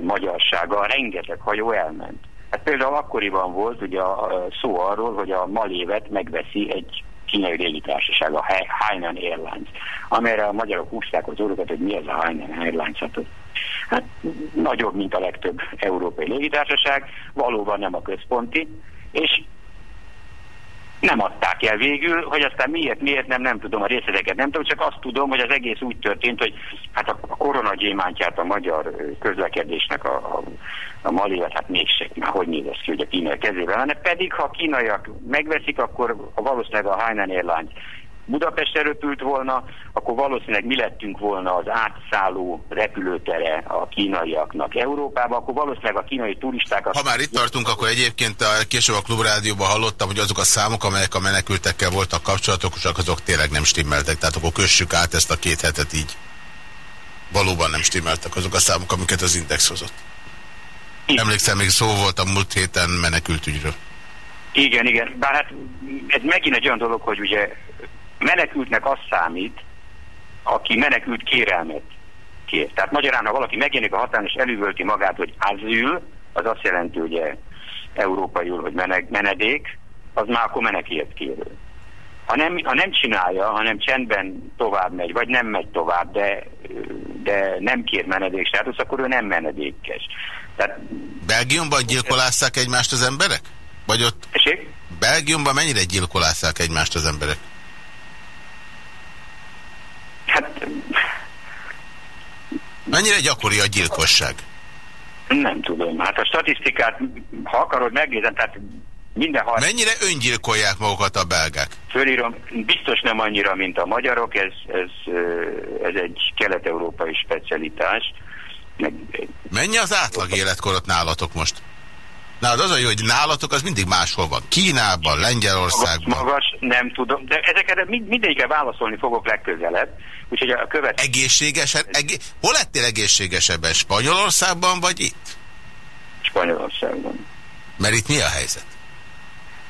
magyarsága, rengeteg hajó elment. Hát például akkoriban volt ugye a szó arról, hogy a Malévet megveszi egy kínai légitársaság, a Hainan Airlines, amelyre a magyarok húzták az orrokat, hogy mi ez a Hainan Airlines. Hát, hát nagyobb, mint a legtöbb európai légitársaság, valóban nem a központi, és nem adták el végül, hogy aztán miért, miért nem, nem tudom a részleteket, nem tudom, csak azt tudom, hogy az egész úgy történt, hogy hát a koronagyémántját a magyar közlekedésnek a, a, a Malivet, hát mégsem, már hogy néz ki, hogy a kínai kezében lenne, pedig ha a kínaiak megveszik, akkor valószínűleg a Hainan Airlines Budapestre röpült volna, akkor valószínűleg mi lettünk volna az átszálló repülőtere a kínaiaknak Európába, akkor valószínűleg a kínai turistákat... Ha már itt tartunk, akkor egyébként a, később a Klubrádióban hallottam, hogy azok a számok, amelyek a menekültekkel voltak kapcsolatosak, azok tényleg nem stimmeltek. Tehát akkor kössük át ezt a két hetet így. Valóban nem stimmeltek azok a számok, amiket az Index hozott. Emlékszem, még szó volt a múlt héten menekültügyről. Igen, igen. Bár hát ez megint egy olyan dolog, hogy ugye menekültnek az számít, aki menekült kérelmet kér. Tehát magyarán, ha valaki megjelenik a határon és elüvölti magát, hogy azül, az azt jelenti, ugye európaiul, hogy menedék, az már akkor menekért kérő. Ha nem, ha nem csinálja, hanem csendben tovább megy, vagy nem megy tovább, de, de nem kér menedék státusz, akkor ő nem menedékes. Tehát, Belgiumban gyilkolásszák egymást az emberek? Vagy ott... Eség? Belgiumban mennyire gyilkolásszák egymást az emberek? Hát... Mennyire gyakori a gyilkosság? Nem tudom. Hát a statisztikát, ha akarod, megnézem, tehát minden har... Mennyire öngyilkolják magukat a belgák? Fölírom, biztos nem annyira, mint a magyarok, ez, ez, ez egy kelet-európai specialitás. Meg... Mennyi az átlag életkorot nálatok most? Nálad az a jó, hogy nálatok az mindig máshol van. Kínában, Lengyelországban. Magas, magas nem tudom, de ezekre mind, mindegyikre válaszolni fogok legközelebb. Úgyhogy a követ... Egészségesen? Egé... Hol lettél egészségesebben? Spanyolországban vagy itt? Spanyolországban. Mert itt mi a helyzet?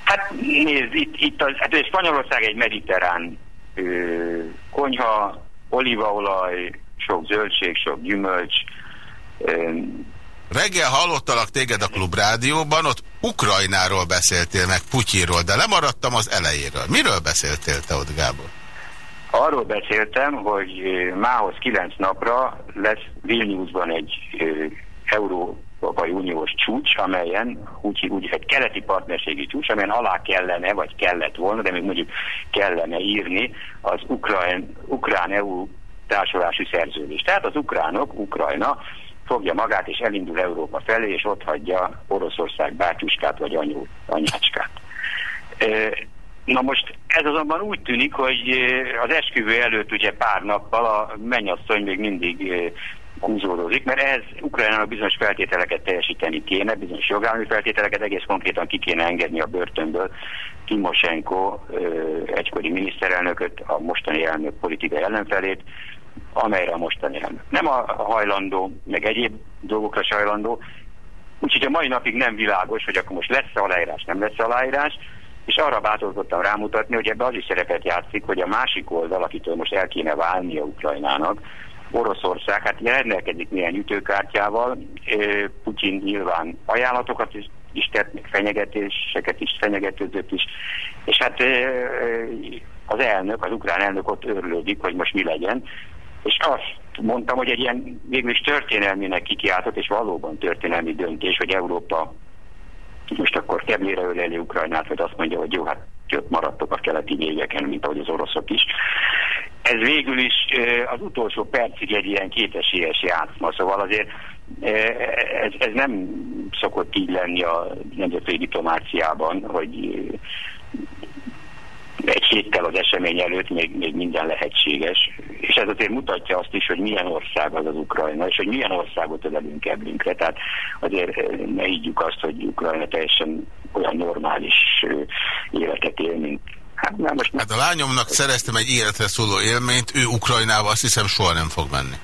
Hát nézd, itt, itt az, hát Spanyolország egy mediterrán ö, konyha, olívaolaj, sok zöldség, sok gyümölcs. Reggel hallottalak téged a klubrádióban, ott Ukrajnáról beszéltél meg, Putyinról, de lemaradtam az elejéről. Miről beszéltél te ott, Gábor? Arról beszéltem, hogy mához kilenc napra lesz Vilniusban egy Európai Uniós csúcs, amelyen úgy, úgy egy keleti partnerségi csúcs, amelyen alá kellene, vagy kellett volna, de még mondjuk kellene írni az ukrán, ukrán társulási szerződést. Tehát az ukránok, Ukrajna fogja magát és elindul Európa felé, és ott hagyja Oroszország bátyuskát vagy anyu, anyácskát. Na most ez azonban úgy tűnik, hogy az esküvő előtt ugye pár nappal a mennyasszony még mindig húzódózik, mert ez Ukrajnának bizonyos feltételeket teljesíteni kéne, bizonyos jogállami feltételeket egész konkrétan ki kéne engedni a börtönből Timoshenko egykori miniszterelnököt, a mostani elnök politikai ellenfelét, amelyre a mostani elnök nem a hajlandó, meg egyéb dolgokra se hajlandó. Úgyhogy a mai napig nem világos, hogy akkor most lesz-e aláírás, nem lesz aláírás, és arra bátorítottam rámutatni, hogy ebbe az is szerepet játszik, hogy a másik oldal, akitől most el kéne válnia Ukrajnának, Oroszország, hát rendelkezik milyen ütőkártyával, Putyin nyilván ajánlatokat is, is tett, meg fenyegetéseket is, fenyegetőzött is, és hát az elnök, az ukrán elnök ott örülődik, hogy most mi legyen, és azt mondtam, hogy egy ilyen végül is történelmének kikiáltott, és valóban történelmi döntés, hogy Európa most akkor keblére öleli Ukrajnát, vagy azt mondja, hogy jó, hát ott maradtok a keleti végeken, mint ahogy az oroszok is. Ez végül is az utolsó percig egy ilyen kétesélyes játszma, szóval azért ez, ez nem szokott így lenni a nemzetközi diplomáciában, hogy egy héttel az esemény előtt még, még minden lehetséges. És ez azért mutatja azt is, hogy milyen ország az az Ukrajna, és hogy milyen országot ölelünk eblünkre. Tehát azért eh, ne higgyük azt, hogy Ukrajna teljesen olyan normális eh, életet él, mint Hát, nem, most hát a lányomnak szereztem egy életre szóló élményt, ő Ukrajnába azt hiszem soha nem fog menni.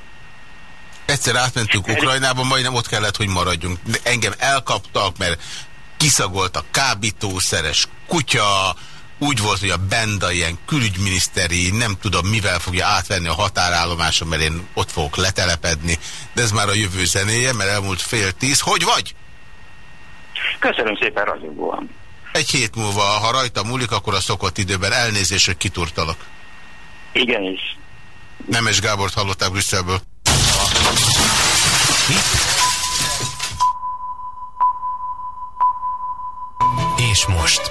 Egyszer átmentünk Ukrajnába, majdnem ott kellett, hogy maradjunk. De engem elkaptak, mert kiszagoltak kábítószeres kutya, úgy volt, hogy a Benda ilyen külügyminiszteri, nem tudom mivel fogja átvenni a határállomáson, mert én ott fogok letelepedni, de ez már a jövő zenéje, mert elmúlt fél tíz. Hogy vagy? Köszönöm szépen, ragyogóan. Egy hét múlva, ha rajta múlik, akkor a szokott időben elnézés, hogy kiturtalak. Igenis. Nemes Gábort hallották Brüsszelből. És most...